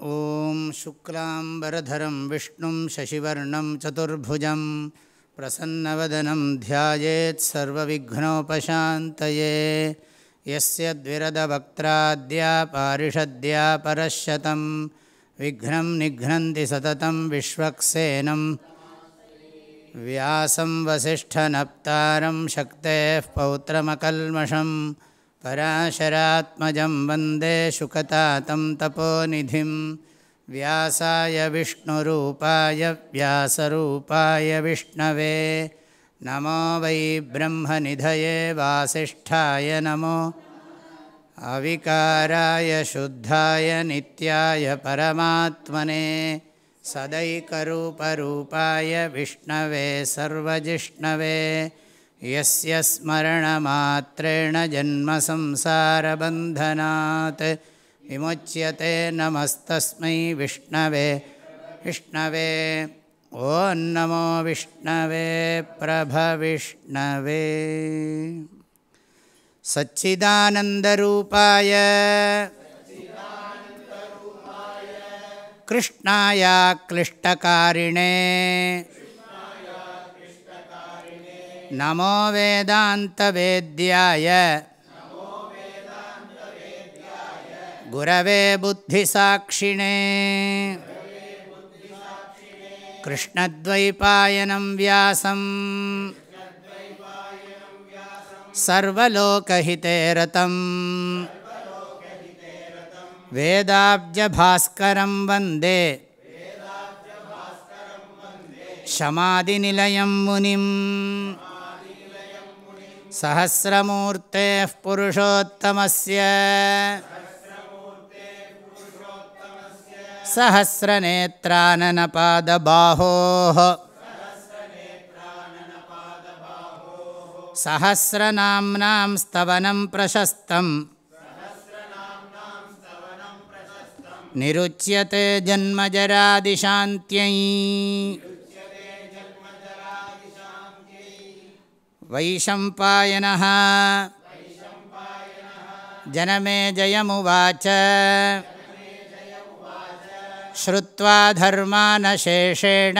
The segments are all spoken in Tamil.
ॐ शुक्लाम्बरधरं विष्णुं शशिवर्णं चतुर्भुजं प्रसन्नवदनं ध्यायेत् सर्वविघ्नोपशान्तये। यस्य द्विरदवक्त्राद्या पारिषद्या परश्शतं विघ्नं निघ्नन्ति सततं विश्वक्सेनं व्यासं वसिष्ठनप्तारं शक्तेः पौत्रमकल्मषं पराशरात्मजं वन्दे शुकतातं तपोनिधिं। व्यासाय विष्णुरूपाय व्यासरूपाय विष्णवे। नमो वै ब्रह्मनिधये वासिष्ठाय नमो। अविकाराय शुद्धाय नित्याय परमात्मने सदैकरूपरूपाय विष्णवे सर्वजिष्णवे यस्य स्मरणमात्रेण जन्मसंसारबन्धनात् विमुच्यते नमस्तस्मै विष्णवे। विष्णवे ॐ नमो विष्णवे प्रभविष्णवे। सच्चिदानन्दरूपाय कृष्णाया क्लिष्टकारिणे। नमो वेदान्तवेद्याय। गुरवे बुद्धिसाक्षिणे। कृष्णद्वैपायनं व्यासम् सर्वलोकहिते रतम् वेदाब्जभास्करं वन्दे। शमादिनिलयं मुनिम्। सहस्रमूर्तेः पुरुषोत्तमस्य। सहस्रनेत्राननपादबाहोः। सहस्रनाम्नां स्तवनं प्रशस्तम् निरुच्यते जन्मजरादिशान्त्यै वैशम्पायनः जनमे जयमुवाच श्रुत्वा धर्मानशेषेण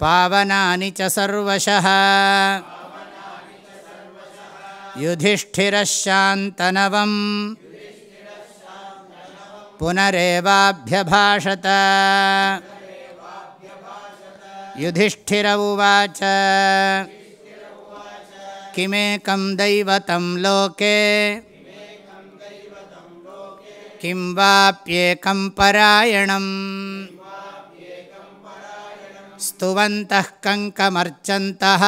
पावनानि च सर्वशः युधिष्ठिरः शान्तनवम् पुनरेवाभ्यभाषत। युधिष्ठिर उवाच किमेकं दैवतं लोके? किं वाप्येकं परायणम्? स्तुवन्तः कङ्कमर्चन्तः।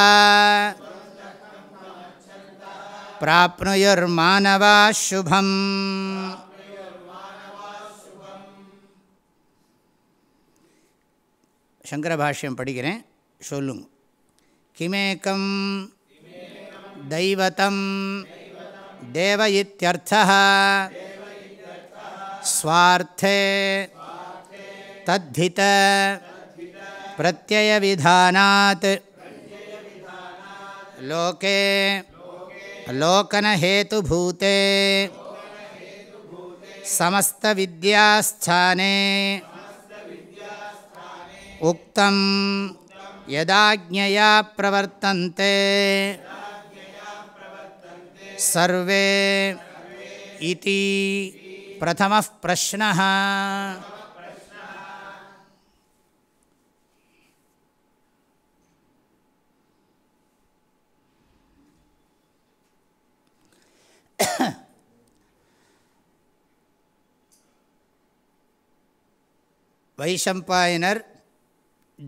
प्राप्नुयुर्मानवाः शुभम् சங்கரபாஷ்யம் படிக்கிறேன். சொல்லுங்க. கிமேக்கம் தைவதம் தேவ இத்தியர்த்த ஸ்வார்த்தே தத்தித பிரத்யவிதானாத் லோகே லோகனஹேதுபூதே. சமஸ்தவித்யாஸ்தானே. उक्तं यदाज्ञया प्रवर्तन्ते सर्वे इति प्रथमः प्रश्नः வைஷம்பாயனர்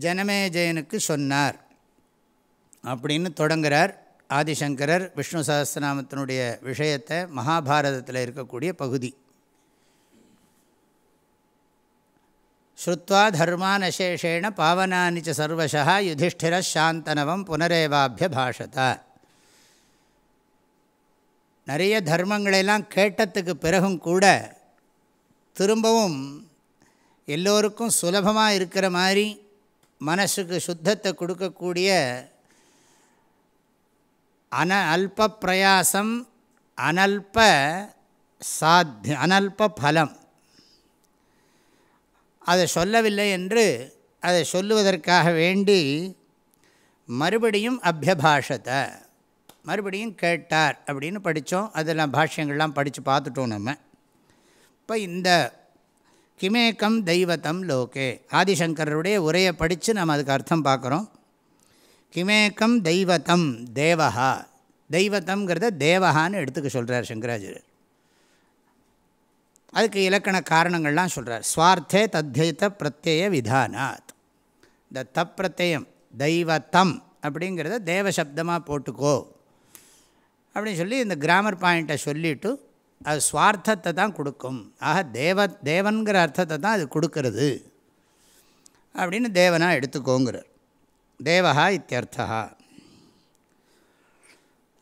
ஜனமேஜயனுக்கு சொன்னார். அப்படின்னு தொடங்குகிறார் ஆதிசங்கரர் விஷ்ணு சஹஸ்ரநாமத்தினுடைய விஷயத்தை மகாபாரதத்தில் இருக்கக்கூடிய பகுதி. ஸ்ருத்வா தர்மானசேஷேண பாவனானி ச சர்வசா யுதிஷ்டிர சாந்தனவம் புனரேவாபிய பாஷத. நிறைய தர்மங்களெல்லாம் கேட்டதுக்கு பிறகும் கூட திரும்பவும் எல்லோருக்கும் சுலபமாக இருக்கிற மாதிரி மனசுக்கு சுத்தத்தை கொடுக்கக்கூடிய அன அல்ப பிரயாசம் அனல்ப சாத்திய அனல்ப பலம். அதை சொல்லவில்லை என்று அதை சொல்லுவதற்காக வேண்டி மறுபடியும் அபியபாஷத்தை மறுபடியும் கேட்டார் அப்படின்னு படித்தோம். அதெல்லாம் பாஷ்யங்கள்லாம் படித்து பார்த்துட்டோம் நம்ம. இப்போ இந்த கிமேக்கம் தெய்வத்தம் லோகே. ஆதிசங்கருடைய உரையை படித்து நம்ம அதுக்கு அர்த்தம் பார்க்குறோம். கிமேக்கம் தெய்வத்தம் தேவஹா. தெய்வத்தம்ங்கிறத தேவஹான்னு எடுத்துக்க சொல்கிறார் சங்கராச்சாரியர். அதுக்கு இலக்கண காரணங்கள்லாம் சொல்கிறார் ஸ்வார்த்தே தத்யத்த பிரத்யேய விதானாத். இந்த தப்பிரத்தயம் தெய்வத்தம் அப்படிங்கிறத தேவசப்தமாக போட்டுக்கோ அப்படின்னு சொல்லி இந்த கிராமர் பாயிண்ட்டை சொல்லிவிட்டு அது சுவார்த்தத்தை தான் கொடுக்கும். ஆக தேவ தேவன்கிற அர்த்தத்தை தான் அது கொடுக்கறது. அப்படின்னு தேவனாக எடுத்துக்கோங்கிறார். தேவஹா இத்தியர்த்தா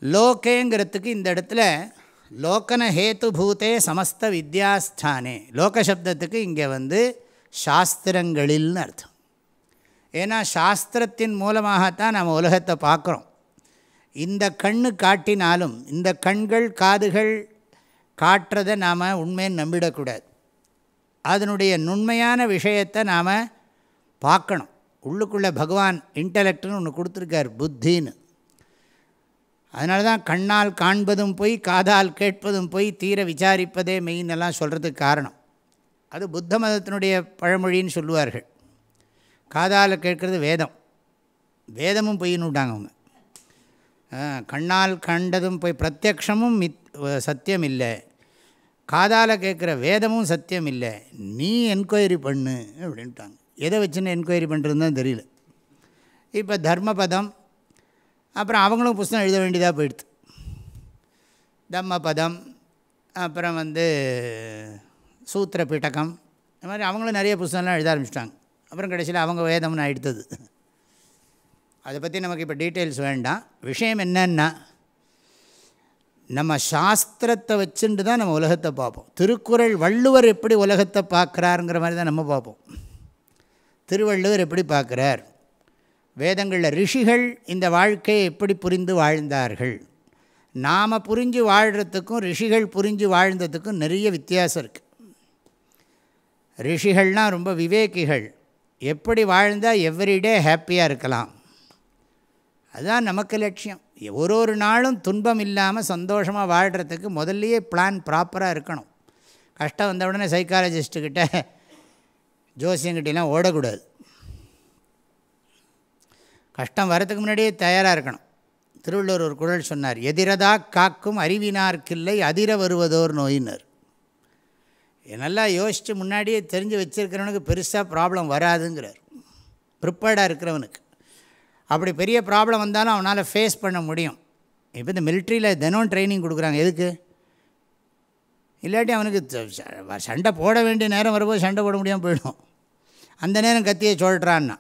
லோகேங்கிறதுக்கு இந்த இடத்துல லோக்கன ஹேத்து சமஸ்த வித்யாஸ்தானே. லோகசப்தத்துக்கு இங்கே வந்து சாஸ்திரங்களில்னு அர்த்தம். ஏன்னா சாஸ்திரத்தின் மூலமாகத்தான் நம்ம உலகத்தை பார்க்குறோம். இந்த கண்ணு காட்டினாலும் இந்த கண்கள் காதுகள் காட்டுறதை நாம் உண்மைன்னு நம்பிடக்கூடாது. அதனுடைய நுண்மையான விஷயத்தை நாம் பார்க்கணும். உள்ளுக்குள்ளே பகவான் இன்டலெக்ட்னு ஒன்று கொடுத்துருக்கார் புத்தின்னு. அதனால தான் கண்ணால் காண்பதும் போய் காதால் கேட்பதும் போய் தீர விசாரிப்பதே மெயின்னெல்லாம் சொல்கிறதுக்கு காரணம். அது புத்த மதத்தினுடைய பழமொழின்னு சொல்லுவார்கள். காதால் கேட்குறது வேதம். வேதமும் பொய்ன்னு விட்டாங்க அவங்க. கண்ணால் கண்டதும் போய் பிரத்யக்ஷமும் மித் சத்தியம் இல்லை காதால் கேட்குற வேதமும் சத்தியம் இல்லை நீ என்கொயரி பண்ணு அப்படின்ட்டாங்க. எதை வச்சுன்னு என்கொயரி பண்ணுறதுன்னு தெரியல. இப்போ தர்மபதம் அப்புறம் அவங்களும் புஸ்தகம் எழுத வேண்டியதாக போயிடுது. தம்மபதம் அப்புறம் வந்து சூத்திர பிட்டகம் இந்த மாதிரி அவங்களும் நிறைய புஸ்தகம்லாம் எழுத ஆரம்பிச்சிட்டாங்க. அப்புறம் கடைசியில் அவங்க வேதம்னு எடுத்தது அதை. பற்றி நமக்கு இப்போ டீட்டெயில்ஸ் வேண்டாம். விஷயம் என்னன்னா நம்ம சாஸ்திரத்தை வச்சுட்டு தான் நம்ம உலகத்தை பார்ப்போம். திருக்குறள் வள்ளுவர் எப்படி உலகத்தை பார்க்குறாருங்கிற மாதிரி தான் நம்ம பார்ப்போம். திருவள்ளுவர் எப்படி பார்க்குறார்? வேதங்களில் ரிஷிகள் இந்த வாழ்க்கையை எப்படி புரிந்து வாழ்ந்தார்கள்? நாம் புரிஞ்சு வாழ்கிறதுக்கும் ரிஷிகள் புரிஞ்சு வாழ்ந்ததுக்கும் நிறைய வித்தியாசம் இருக்குது ரிஷிகள்னால் ரொம்ப விவேகிகள். எப்படி வாழ்ந்தால் எவ்ரிடே ஹாப்பியாக இருக்கலாம்? அதுதான் நமக்கு லட்சியம். ஒரு ஒரு நாளும் துன்பம் இல்லாமல் சந்தோஷமாக வாழ்கிறதுக்கு முதல்லையே பிளான் ப்ராப்பராக இருக்கணும். கஷ்டம் வந்த உடனே சைக்காலஜிஸ்ட்டுக்கிட்ட ஜோசியங்கிட்டலாம் ஓடக்கூடாது. கஷ்டம் வரத்துக்கு முன்னாடியே தயாராக இருக்கணும். திருவள்ளுவர் ஒரு குரல் சொன்னார் எதிரதா காக்கும் அறிவினார்க்கில்லை அதிர வருவதோர் நோயினர். நல்லா யோசித்து முன்னாடியே தெரிஞ்சு வச்சுருக்கிறவனுக்கு பெருசாக ப்ராப்ளம் வராதுங்கிறார். ப்ரிப்பேர்டாக இருக்கிறவனுக்கு. அப்படி பெரிய ப்ராப்ளம் வந்தாலும் அவனால் ஃபேஸ் பண்ண முடியும். இப்போ இந்த மிலிட்ரியில் தினம் ட்ரைனிங் கொடுக்குறாங்க. எதுக்கு? இல்லாட்டி அவனுக்கு சண்டை போட வேண்டிய நேரம் வரும்போது சண்டை போட முடியாமல் போயிடும். அந்த நேரம் கத்தியை சொல்கிறான்னா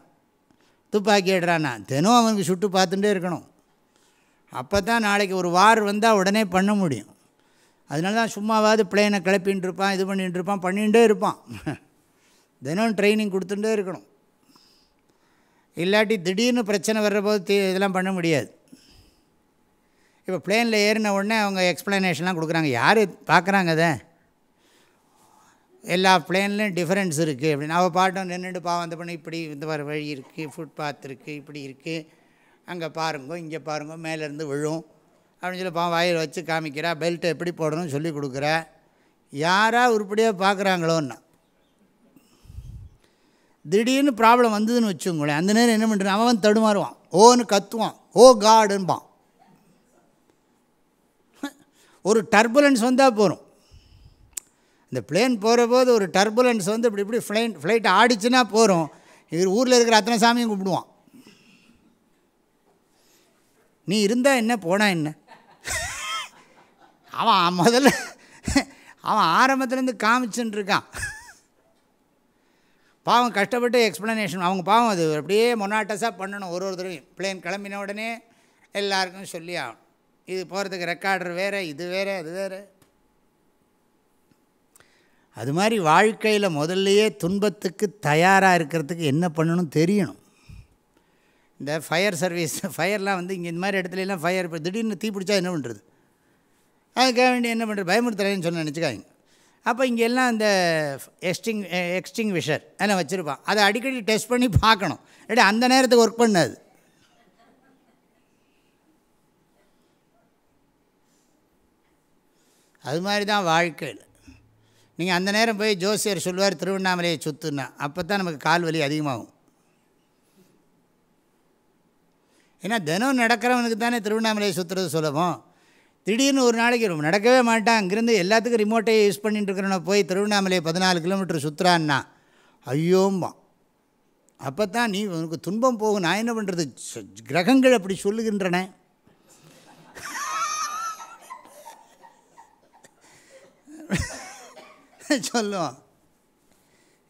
துப்பாக்கி ஏடுறான்னா தினம் அவனுக்கு சுட்டு பார்த்துட்டே இருக்கணும். அப்போ தான் நாளைக்கு ஒரு வார் வந்தால் உடனே பண்ண முடியும். அதனால தான் சும்மாவாவது பிளேனை கிளப்பின்னு இருப்பான் இது பண்ணிகிட்டு இருப்பான் பண்ணிகிட்டே இருப்பான். தினம் ட்ரைனிங் கொடுத்துட்டே இருக்கணும். இல்லாட்டி திடீர்னு பிரச்சனை வர்றபோது இதெல்லாம் பண்ண முடியாது. இப்போ பிளேனில் ஏறின உடனே அவங்க எக்ஸ்ப்ளனேஷன்லாம் கொடுக்குறாங்க. யார் பார்க்குறாங்க அதை? எல்லா பிளேன்லேயும் டிஃப்ரென்ஸ் இருக்குது அப்படின்னு. அவள் பாட்டம் நின்றுட்டு பாவம் அந்த பண்ணி இப்படி இந்த மாதிரி வழி இருக்குது ஃபுட்பாத் இருக்குது இப்படி இருக்குது அங்கே பாருங்கோ இங்கே பாருங்கோ மேலேருந்து விழும் அப்படின்னு சொல்லி பாவம் வாயில் வச்சு காமிக்கிறா. பெல்ட்டை எப்படி போடணும்னு சொல்லி கொடுக்குறா. யாராக உருப்படியாக பார்க்குறாங்களோன்னா திடீர்னு ப்ராப்ளம் வந்ததுன்னு வச்சுங்களேன் அந்த நேரம் என்ன பண்ணுறான் அவன் தடுமாறுவான். ஓன்னு கத்துவான். ஓ காடுன்பான். ஒரு டர்புலன்ஸ் வந்தால் போகிறோம் இந்த பிளேன் போகிற போது ஒரு டர்புலன்ஸ் வந்து இப்படி இப்படி ஃப்ளைன் ஃப்ளைட் ஆடிச்சுன்னா போகிறோம் இவர் ஊரில் இருக்கிற அத்தனை சாமியும் கும்பிடுவான். நீ இருந்தால் என்ன? போனால் என்ன? அவன் முதல்ல அவன் ஆரம்பத்துலேருந்து காமிச்சுன்னு இருக்கான். பாவம் கஷ்டப்பட்டு எக்ஸ்ப்ளனேஷன் அவங்க பாவம் அது. அப்படியே மொனாட்டஸாக பண்ணணும் ஒரு ஒருத்தரும் பிளேன் கிளம்பின உடனே எல்லாருக்கும் சொல்லி ஆகணும். இது போகிறதுக்கு ரெக்கார்டர் வேறு இது வேறு அது வேறு. அது மாதிரி வாழ்க்கையில் முதல்லையே துன்பத்துக்கு தயாராக இருக்கிறதுக்கு என்ன பண்ணணும் தெரியணும். இந்த ஃபயர் சர்வீஸ் ஃபயர்லாம் வந்து இங்கே இந்த மாதிரி இடத்துல எல்லாம் ஃபயர் இப்போ திடீர்னு தீ பிடிச்சா என்ன பண்ணுறது அதுக்காக வேண்டி என்ன பண்ணுறது பயமுறுத்தலைன்னு சொன்ன நினச்சிக்காங்க அப்போ இங்கே எல்லாம் இந்த எக்ஸ்டிங் எக்ஸ்டிங் விஷர் அதெல்லாம் வச்சுருப்பான். அதை அடிக்கடி டெஸ்ட் பண்ணி பார்க்கணும். இல்லாட்டி அந்த நேரத்துக்கு ஒர்க் பண்ணாது. அது மாதிரி தான் வாழ்க்கையில். நீங்கள் அந்த நேரம் போய் ஜோசியர் சொல்லுவார் திருவண்ணாமலையை சுற்றுன்னா அப்போ தான் நமக்கு கால் வலி அதிகமாகும். ஏன்னா தினம் நடக்கிறவனுக்கு தானே திருவண்ணாமலையை சுற்றுறது சுலபம். திடீர்னு ஒரு நாளைக்கு ரொம்ப நடக்கவே மாட்டான். அங்கேருந்து எல்லாத்துக்கும் ரிமோட்டை யூஸ் பண்ணிட்டு போய் திருவண்ணாமலை பதினாலு கிலோமீட்டர் சுற்றுறான்னா ஐயோம்பா அப்போ தான் நீ உனக்கு துன்பம் போகும். நான் என்ன பண்ணுறது கிரகங்கள் அப்படி சொல்லுகின்றன. சொல்லுவோம்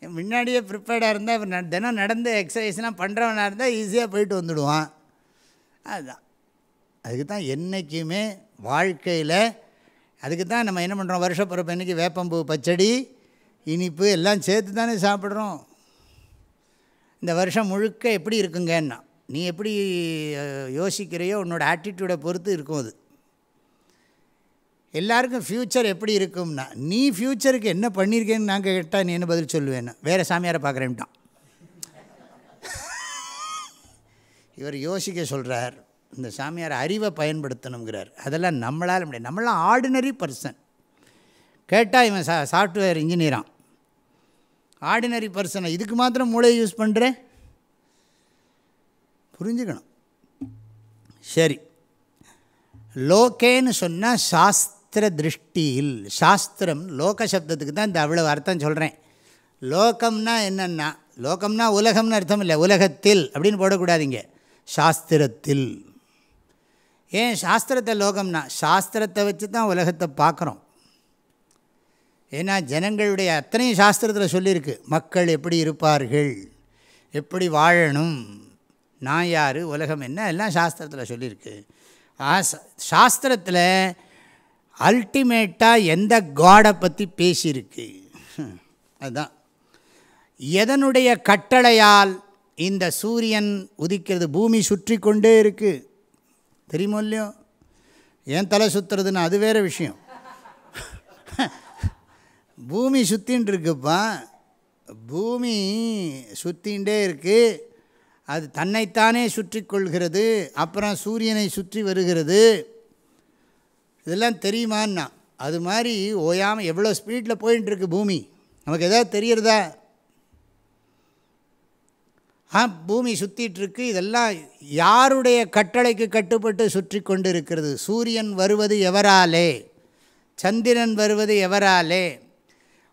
முன்னாடியே ப்ரிப்பேர்டாக இருந்தால் இப்போ ந- தினம் நடந்து எக்ஸசைஸ்லாம் பண்ணுறவனாக இருந்தால் ஈஸியாக போயிட்டு வந்துடுவான். அதுதான் அதுக்கு தான் என்றைக்குமே வாழ்க்கையில் அதுக்கு தான் நம்ம என்ன பண்ணுறோம் வருஷப்பிறப்பு இன்றைக்கி வேப்பம்பூ பச்சடி இனிப்பு எல்லாம் சேர்த்து தானே சாப்பிட்றோம். இந்த வருஷம் முழுக்க எப்படி இருக்குங்கன்னா நீ எப்படி யோசிக்கிறையோ? உன்னோட ஆட்டிடியூடை பொறுத்து இருக்கும் அது. எல்லாருக்கும் ஃப்யூச்சர் எப்படி இருக்கும்னா நீ ஃப்யூச்சருக்கு என்ன பண்ணியிருக்கேன்னு நாங்கள் கேட்டால் நீ என்ன பதில் சொல்லுவேன்னா? வேறு சாமியாரை பார்க்குறேன்ட்டான். இவர் யோசிக்க சொல்கிறார் இந்த சாமியார் அறிவை பயன்படுத்தணுங்கிறார். அதெல்லாம் நம்மளால் முடியாது. நம்மளாம் ஆர்டினரி பர்சன் கேட்டால் இவன் சா சாஃப்ட்வேர் இன்ஜினியரான் ஆர்டினரி பர்சனை இதுக்கு மாத்திரம் மூளையை யூஸ் பண்ணுறேன் புரிஞ்சுக்கணும். சரி. லோகேன்னு சொன்னால் சாஸ்திர திருஷ்டியில் சாஸ்திரம் லோக சப்தத்துக்கு தான் இந்த அவ்வளவு அர்த்தம் சொல்கிறேன் லோகம்னா என்னென்னா லோகம்னா உலகம்னு அர்த்தம் இல்லை உலகத்தில் அப்படின்னு போடக்கூடாதீங்க சாஸ்திரத்தில். ஏன் சாஸ்திரத்தை லோகம்னா சாஸ்திரத்தை வச்சு தான் உலகத்தை பார்க்குறோம். ஏன்னா ஜனங்களுடைய அத்தனையும் சாஸ்திரத்தில் சொல்லியிருக்கு. மக்கள் எப்படி இருப்பார்கள்? எப்படி வாழணும்? நான் யார்? உலகம் என்ன? எல்லாம் சாஸ்திரத்தில் சொல்லியிருக்கு. சாஸ்திரத்தில் அல்டிமேட்டாக எந்த காடை பற்றி பேசியிருக்கு. அதுதான் எதனுடைய கட்டளையால் இந்த சூரியன் உதிக்கிறது? பூமி சுற்றி கொண்டே இருக்குது தெரியுமோ இல்லையோ? ஏன் தலை சுற்றுறதுன்னு அது வேறு விஷயம். பூமி சுற்றின்னு இருக்குப்பா. பூமி சுற்றின்ண்டே இருக்குது அது தன்னைத்தானே சுற்றி கொள்கிறது அப்புறம் சூரியனை சுற்றி வருகிறது. இதெல்லாம் தெரியுமான்னா? அது மாதிரி ஓயாமல் எவ்வளோ ஸ்பீடில் போயின்ட்டுருக்கு பூமி. நமக்கு எதாவது தெரிகிறதா? ஆ பூமி சுற்றிட்டுருக்கு இதெல்லாம் யாருடைய கட்டளைக்கு கட்டுப்பட்டு சுற்றி கொண்டு இருக்கிறது சூரியன் வருவது எவராலே? சந்திரன் வருவது எவராலே?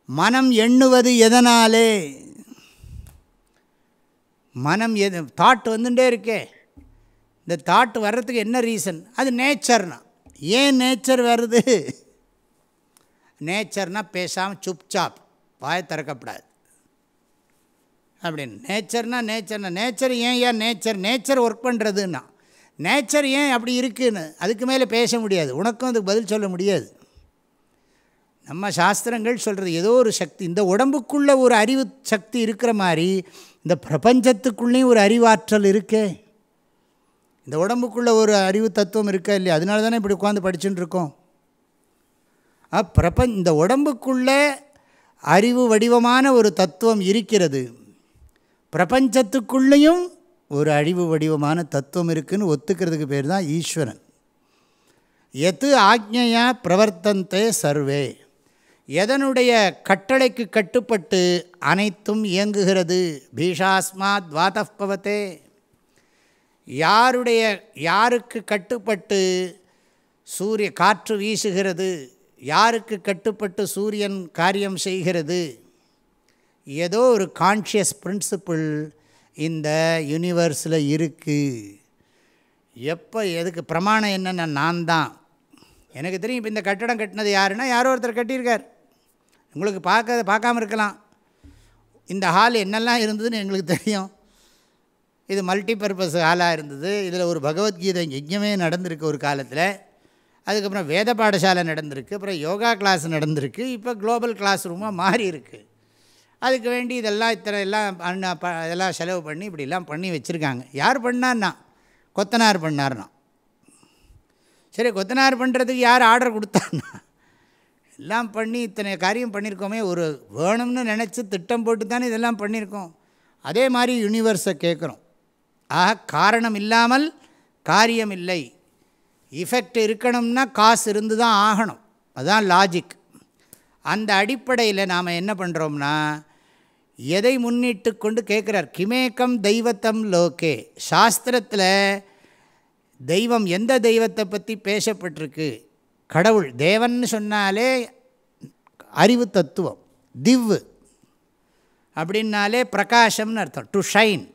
மனம் எண்ணுவது எதனாலே? மனம் எது தாட் வந்துட்டே இருக்கே. இந்த தாட் வர்றதுக்கு என்ன ரீசன் அது நேச்சர்னா ஏன் நேச்சர் வருது? நேச்சர்னால் பேசாமல் சுப்சாப் வாயை திறக்கப்படாது. அப்படின்னு. நேச்சர்னா நேச்சர்னா நேச்சர் ஏன் ஏன் நேச்சர் நேச்சர் ஒர்க் பண்ணுறதுன்னா நேச்சர் ஏன் அப்படி இருக்குதுன்னு அதுக்கு மேலே பேச முடியாது. உனக்கும் அதுக்கு பதில் சொல்ல முடியாது. நம்ம சாஸ்திரங்கள் சொல்கிறது ஏதோ ஒரு சக்தி இந்த உடம்புக்குள்ளே ஒரு அறிவு சக்தி இருக்கிற மாதிரி இந்த பிரபஞ்சத்துக்குள்ளேயும் ஒரு அறிவாற்றல் இருக்கே. இந்த உடம்புக்குள்ளே ஒரு அறிவு தத்துவம் இருக்கா இல்லையா? அதனால தானே இப்படி உட்காந்து படிச்சுட்டு இருக்கோம். பிரபஞ்ச இந்த உடம்புக்குள்ளே அறிவு வடிவமான ஒரு தத்துவம் இருக்கிறது. பிரபஞ்சத்துக்குள்ளேயும் ஒரு அழிவு வடிவமான தத்துவம் இருக்குதுன்னு ஒத்துக்கிறதுக்கு பேர் தான் ஈஸ்வரன். எது ஆக்ஞையா பிரவர்த்தந்தே சர்வே. எதனுடைய கட்டளைக்கு கட்டுப்பட்டு அனைத்தும் இயங்குகிறது? பீஷாஸ்மாத் வாதப்பவத்தே யாருடைய யாருக்கு கட்டுப்பட்டு சூரிய காற்று வீசுகிறது? யாருக்கு கட்டுப்பட்டு சூரியன் காரியம் செய்கிறது? ஏதோ ஒரு கான்ஷியஸ் பிரின்சிபிள் இந்த யூனிவர்ஸில் இருக்குது எப்போ எதுக்கு பிரமாணம் என்னென்ன நான் தான். எனக்கு தெரியும் இப்போ இந்த கட்டடம் கட்டினது யாருன்னா யாரோ ஒருத்தர் கட்டியிருக்கார். உங்களுக்கு பார்க்க பார்க்காம இருக்கலாம். இந்த ஹால் என்னெல்லாம் இருந்ததுன்னு எங்களுக்கு தெரியும். இது மல்டி பர்பஸ் ஹாலாக இருந்தது. இதில் ஒரு பகவத்கீதை யஜ்யமே நடந்திருக்கு ஒரு காலத்தில். அதுக்கப்புறம் வேத பாடசாலை நடந்திருக்கு. அப்புறம் யோகா கிளாஸ் நடந்திருக்கு. இப்போ குளோபல் கிளாஸ் ரூமாக மாறி இருக்குது அதுக்கு வேண்டி இதெல்லாம் இத்தனை எல்லாம் அண்ணா ப இதெல்லாம் செலவு பண்ணி இப்படிலாம் பண்ணி வச்சுருக்காங்க. யார் பண்ணார்னா? கொத்தனார் பண்ணார்னா. சரி கொத்தனார் பண்ணுறதுக்கு யார் ஆர்டர் கொடுத்தான்னா எல்லாம் பண்ணி இத்தனை காரியம் பண்ணியிருக்கோமே ஒரு வேணும்னு நினச்சி திட்டம் போட்டு தானே இதெல்லாம் பண்ணியிருக்கோம் அதே மாதிரி யூனிவர்ஸை கேட்குறோம் ஆக காரணம் இல்லாமல் காரியம் இல்லை. இஃபெக்ட் இருக்கணும்னா காசு இருந்து தான் ஆகணும். அதுதான் லாஜிக் அந்த அடிப்படையில் நாம் என்ன பண்ணுறோம்னா எதை முன்னிட்டு கொண்டு கேட்குறார்? கிமேக்கம் தெய்வத்தம் லோகே. சாஸ்திரத்தில் தெய்வம் எந்த தெய்வத்தை பற்றி பேசப்பட்டிருக்கு? கடவுள் தேவன் சொன்னாலே அறிவு தத்துவம் திவ்வு. அப்படின்னாலே பிரகாஷம்னு அர்த்தம் டு ஷைன்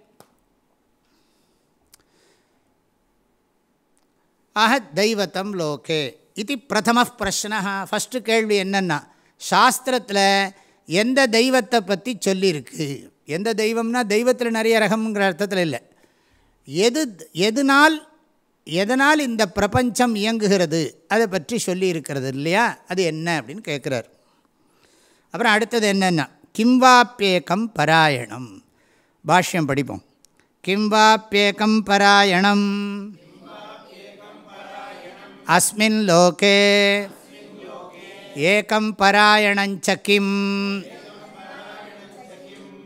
ஆக தெய்வத்தம் லோகே. இது பிரதம பிரஷ்னா ஃபஸ்ட்டு கேள்வி என்னென்னா சாஸ்திரத்தில் எந்த தெய்வத்தை பற்றி சொல்லியிருக்கு? எந்த தெய்வம்னா தெய்வத்தில் நிறைய ரகம்ங்கிற அர்த்தத்தில் இல்லை. எது எதனால் எதனால் இந்த பிரபஞ்சம் இயங்குகிறது? அதை பற்றி சொல்லியிருக்கிறது இல்லையா? அது என்ன அப்படின்னு கேட்குறார். அப்புறம் அடுத்தது என்னென்னா கிம்வாப்பியேக்கம் பராயணம். பாஷ்யம் படிப்போம். கிம்வாப்பியேக்கம் பராயணம். அஸ்மின் லோகே ஏகம் பராயணஞ்ச கிம்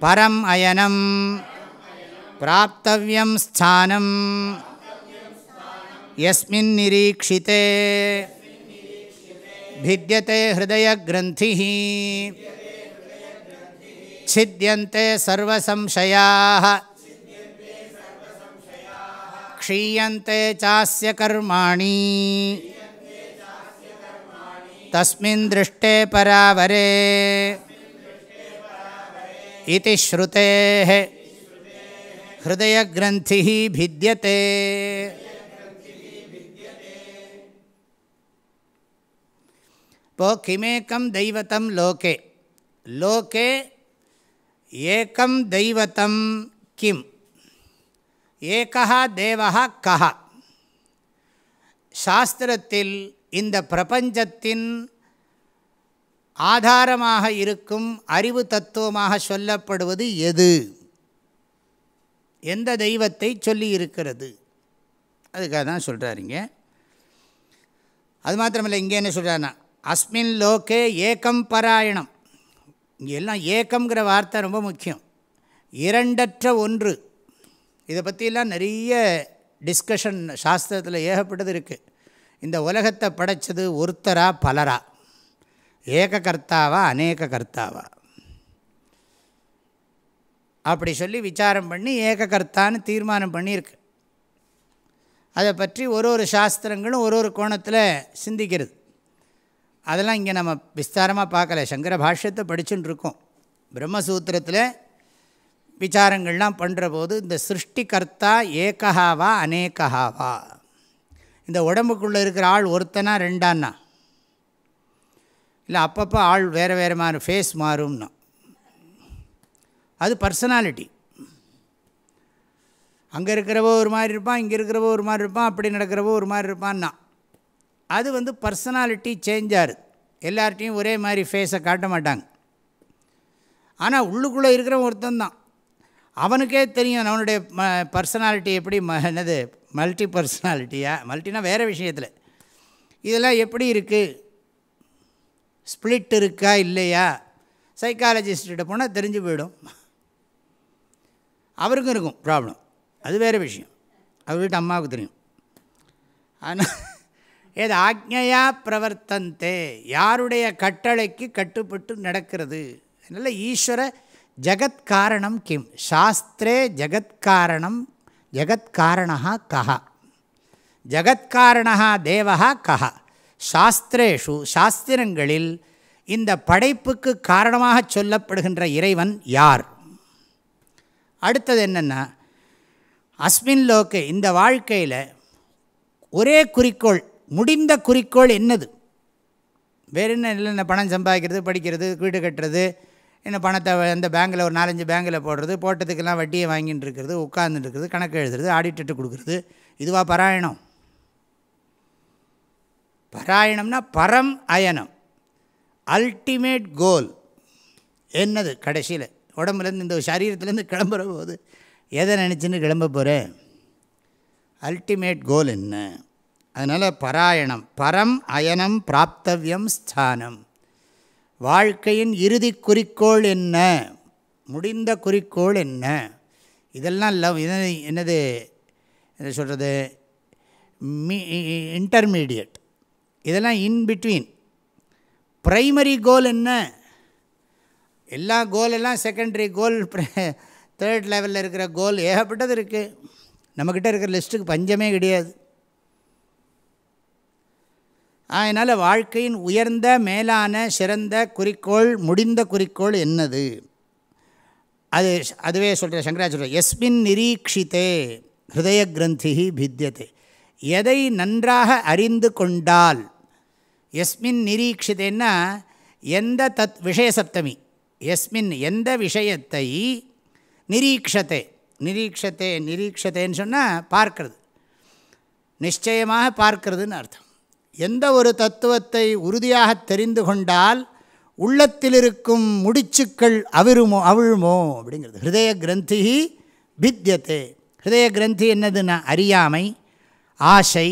பரம் அயனம் பிராப்தவியம் ஸ்தானம் यस्मिन् निरीक्षिते भिद्यते हृदयग्रन्थिः छिद्यन्ते सर्वसंशयाः क्षीयन्ते चास्य कर्माणि तस्मिन् दृष्टे परावरे इति श्रुतेः हृदयग्रन्थिः भिद्यते இப்போது கிமேக்கம் தெய்வத்தம் லோகே லோகே ஏக்கம் தெய்வத்தம் கிம் ஏகா தேவா கஹா சாஸ்திரத்தில் இந்த பிரபஞ்சத்தின் ஆதாரமாக இருக்கும் அறிவு தத்துவமாக சொல்லப்படுவது எது? எந்த தெய்வத்தை சொல்லி இருக்கிறது? அதுக்காக தான் சொல்கிறாருங்க அது மாத்திரமில்லை இங்கே என்ன சொல்கிறாருன்னா அஸ்மின் லோகே ஏக்கம் பராயணம். இங்கே எல்லாம் ஏக்கம்ங்கிற வார்த்தை ரொம்ப முக்கியம். இரண்டற்ற ஒன்று. இதை பற்றியெல்லாம் நிறைய டிஸ்கஷன் சாஸ்திரத்தில் ஏகப்பட்டது இருக்குது இந்த உலகத்தை படைச்சது ஒருத்தரா பலரா? ஏக கர்த்தாவா அநேக கர்த்தாவா? அப்படி சொல்லி விசாரம் பண்ணி ஏக கர்த்தான்னு தீர்மானம் பண்ணியிருக்கு. அதை பற்றி ஒரு ஒரு சாஸ்திரங்களும் ஒரு ஒரு கோணத்தில் சிந்திக்கிறது. அதெல்லாம் இங்கே நம்ம விஸ்தாரமாக பார்க்கல. சங்கர பாஷ்யத்தை படிச்சுட்டு இருக்கோம். பிரம்மசூத்திரத்தில் விசாரங்கள்லாம் பண்ணுற போது இந்த சிருஷ்டிகர்த்தா ஏகஹாவா அநேகஹாவா? இந்த உடம்புக்குள்ளே இருக்கிற ஆள் ஒருத்தனா ரெண்டான்னா? இல்லை அப்பப்போ ஆள் வேறு வேறு மாதிரி ஃபேஸ் மாறும்னா. அது பர்சனாலிட்டி அங்கே இருக்கிறவோ ஒரு மாதிரி இருப்பான் இங்கே இருக்கிறவோ ஒரு மாதிரி இருப்பான் அப்படி நடக்கிறவோ ஒரு மாதிரி இருப்பான்னா. அது வந்து பர்சனாலிட்டி சேஞ்ச் ஆகுது எல்லார்ட்டையும் ஒரே மாதிரி ஃபேஸை காட்ட மாட்டாங்க. ஆனால் உள்ளுக்குள்ளே இருக்கிறவன் ஒருத்தன் தான். அவனுக்கே தெரியும் அவனுடைய ம பர்சனாலிட்டி எப்படி ம என்னது மல்டி பர்சனாலிட்டியாக மல்டினா வேறு விஷயத்தில். இதெல்லாம் எப்படி இருக்குது ஸ்ப்ளிட் இருக்கா இல்லையா? சைக்காலஜிஸ்ட்கிட்ட போனால் தெரிஞ்சு போயிடும். அவருக்கும் இருக்கும் ப்ராப்ளம் அது வேறு விஷயம். அவர் வீட்டு அம்மாவுக்கு தெரியும். ஆனால் ஏது ஆக்ஞையா பிரவர்த்தந்தே? யாருடைய கட்டளைக்கு கட்டுப்பட்டு நடக்கிறது? அதனால் ஈஸ்வர ஜகத்காரணம் கிம்? சாஸ்திரே ஜகத்காரணம் ஜகத்காரணா கஹா ஜகத்காரணா தேவா கஹா சாஸ்திரேஷு சாஸ்திரங்களில் இந்த படைப்புக்கு காரணமாக சொல்லப்படுகின்ற இறைவன் யார்? அடுத்தது என்னென்னா அஸ்மின் லோக்கே இந்த வாழ்க்கையில் ஒரே குறிக்கோள் முடிந்த குறிக்கோள் என்னது? வேறு என்ன இல்லை பணம் சம்பாதிக்கிறது படிக்கிறது வீடு கட்டுறது என்ன பணத்தை அந்த பேங்கில் ஒரு நாலஞ்சு பேங்கில் போடுறது போட்டதுக்கெல்லாம் வட்டியை வாங்கிட்டு இருக்கிறது உட்காந்துட்டு இருக்கிறது கணக்கு எழுதுறது ஆடிட்டு கொடுக்குறது. இதுவாக பாராயணம்? பராயணம்னா பரம் அயனம். அல்டிமேட் கோல் என்னது கடைசியில்? உடம்புலேருந்து இந்த சரீரத்துலேருந்து கிளம்புற போது எதை நினச்சின்னு கிளம்ப போகிறேன் அல்டிமேட் கோல் என்ன? அதனால் பராயணம். பரம் அயனம் பிராப்தவியம் ஸ்தானம். வாழ்க்கையின் இறுதி குறிக்கோள் என்ன? முடிந்த குறிக்கோள் என்ன? இதெல்லாம் லவ் இது என்னது? என்ன சொல்கிறது மீ இன்டர்மீடியட் இதெல்லாம் இன் பிட்வீன் ப்ரைமரி கோல் என்ன? எல்லா கோலெல்லாம் செகண்டரி கோல் தேர்ட் லெவலில் இருக்கிற கோல் ஏகப்பட்டது இருக்குது நம்மக்கிட்ட இருக்கிற லிஸ்ட்டுக்கு பஞ்சமே கிடையாது. அதனால் வாழ்க்கையின் உயர்ந்த மேலான சிறந்த குறிக்கோள் முடிந்த குறிக்கோள் என்னது? அது அதுவே சொல்கிற சங்கராச்சாரியர் எஸ்மின் நிரீக்ஷித்தே ஹிருதய கிரந்தி பித்தியதே. எதை நன்றாக அறிந்து கொண்டால் எஸ்மின் நிரீக்ஷித்தேன்னா எந்த தத் விஷயசப்தமி எஸ்மின் எந்த விஷயத்தை நிரீக்ஷத்தை நிரீக்ஷத்தே நிரீக்ஷத்தைன்னு சொன்னால் பார்க்கறது. நிச்சயமாக பார்க்கறதுன்னு அர்த்தம். எந்த ஒரு தத்துவத்தை உறுதியாக தெரிந்து கொண்டால் உள்ளத்தில் இருக்கும் முடிச்சுக்கள் அவிருமோ அவிழுமோ அப்படிங்கிறது. ஹிருதய கிரந்தி பித்தியத்தே ஹிருதய கிரந்தி என்னதுன்னா அறியாமை ஆசை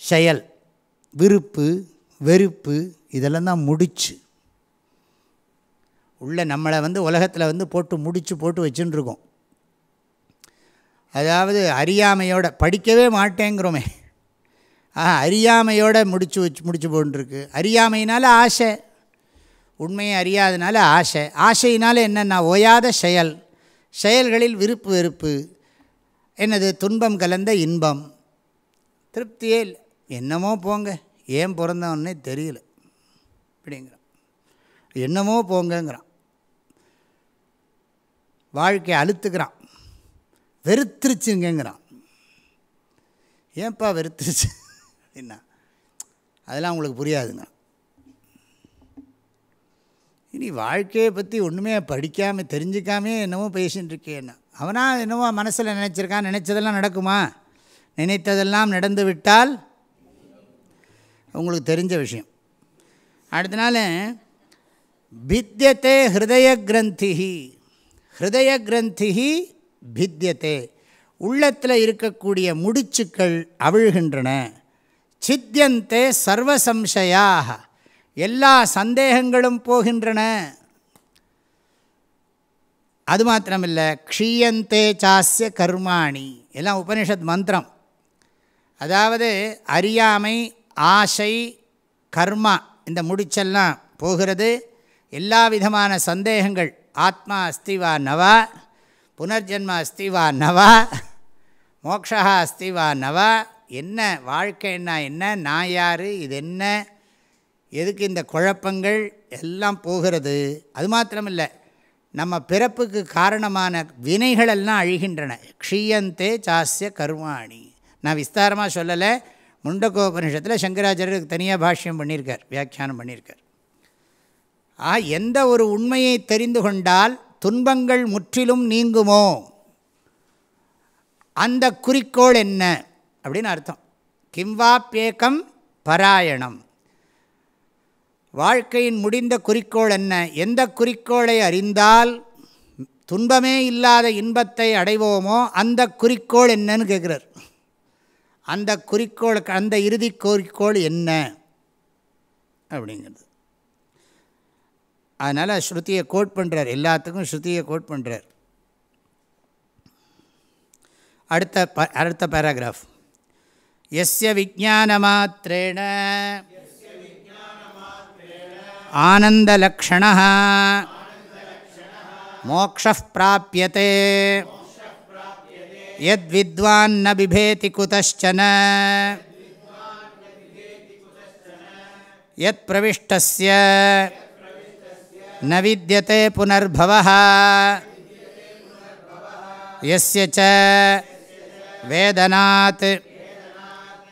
செயல் விருப்பு வெறுப்பு இதெல்லாம் தான் முடிச்சு. உள்ள நம்மளை வந்து உலகத்தில் வந்து போட்டு முடிச்சு போட்டு வச்சுன்னு இருக்கோம் அதாவது அறியாமையோட படிக்கவே மாட்டேங்கிறோமே. ஆ அறியாமையோடு முடிச்சு வச்சு முடிச்சு போட்டுருக்கு அறியாமையினால் ஆசை. உண்மையை அறியாதனால ஆசை. ஆசையினால் என்னென்னா ஓயாத செயல். செயல்களில் விருப்பு வெறுப்பு. என்னது? துன்பம் கலந்த இன்பம். திருப்தியே இல்லை. என்னமோ போங்க. ஏன் பிறந்தவன்னே தெரியல. அப்படிங்கிறான். என்னமோ போங்கங்கிறான். வாழ்க்கையை அழுத்துக்கிறான். வெறுத்துருச்சுங்கிறான் ஏன்ப்பா வெறுத்துருச்சு? அப்படின்னா அதெல்லாம் உங்களுக்கு புரியாதுங்க. இனி வாழ்க்கையை பற்றி ஒன்றுமே படிக்காமல் தெரிஞ்சிக்காமே என்னமோ பேசின்னு இருக்கேன்னா. அவனா என்னவோ மனசில் நினச்சிருக்கான் நினச்சதெல்லாம் நடக்குமா? நினைத்ததெல்லாம் நடந்து விட்டால் உங்களுக்கு தெரிஞ்ச விஷயம். அடுத்தனால பித்தியத்தே ஹிருதய கிரந்தி ஹிருதய கிரந்தி பித்தியத்தே உள்ளத்தில் இருக்கக்கூடிய முடிச்சுக்கள் அவிழ்கின்றன. சித்தியந்தே சர்வசம்சயாக எல்லா சந்தேகங்களும் போகின்றன. அது மாத்திரமில்லை க்ஷீயந்தே சாஸ்ய கர்மாணி. எல்லாம் உபனிஷத் மந்திரம். அதாவது அறியாமை ஆசை கர்மா இந்த முடிச்செல்லாம் போகிறது. எல்லா விதமான சந்தேகங்கள் ஆத்மா அஸ்திவா நவா புனர்ஜென்ம அஸ்திவா நவா மோக்ஷா அஸ்திவா நவா என்ன வாழ்க்கைன்னா என்ன நான் யார் இது என்ன எதுக்கு இந்த குழப்பங்கள் எல்லாம் போகிறது? அது மாத்திரமில்லை நம்ம பிறப்புக்கு காரணமான வினைகளெல்லாம் அழிகின்றன. க்ஷீயந்தே சாஸ்ய கர்மாணி நான் விஸ்தாரமாக சொல்லலை முண்டகோபனிஷத்தில் சங்கராச்சாரியருக்கு தனியாக பாஷ்யம் பண்ணியிருக்கார் வியாக்கியானம் பண்ணியிருக்கார். ஆ எந்த ஒரு உண்மையை தெரிந்து கொண்டால் துன்பங்கள் முற்றிலும் நீங்குமோ? அந்த குறிக்கோள் என்ன? அப்படின்னு அர்த்தம். கிம்வாப்பேக்கம் பராயணம். வாழ்க்கையின் முடிந்த குறிக்கோள் என்ன? எந்த குறிக்கோளை அறிந்தால் துன்பமே இல்லாத இன்பத்தை அடைவோமோ அந்த குறிக்கோள் என்னன்னு கேட்குறார் அந்த குறிக்கோளுக்கு அந்த இறுதி குறிக்கோள் என்ன? அப்படிங்கிறது. அதனால் ஸ்ருதியை கோட் பண்ணுறார் எல்லாத்துக்கும் ஸ்ருதியை கோட் பண்ணுறார் அடுத்த ப அடுத்த பேராகிராஃப் எஸ்ய விஜானமாத்திரேண ஆனந்தலக்ஷண மோக்ஷப்பிராபியதே यद्विद्वान्न बिभेति कुतश्चन यत्प्रविष्टस्य न विद्यते पुनर्भवः यस्य च वेदनात्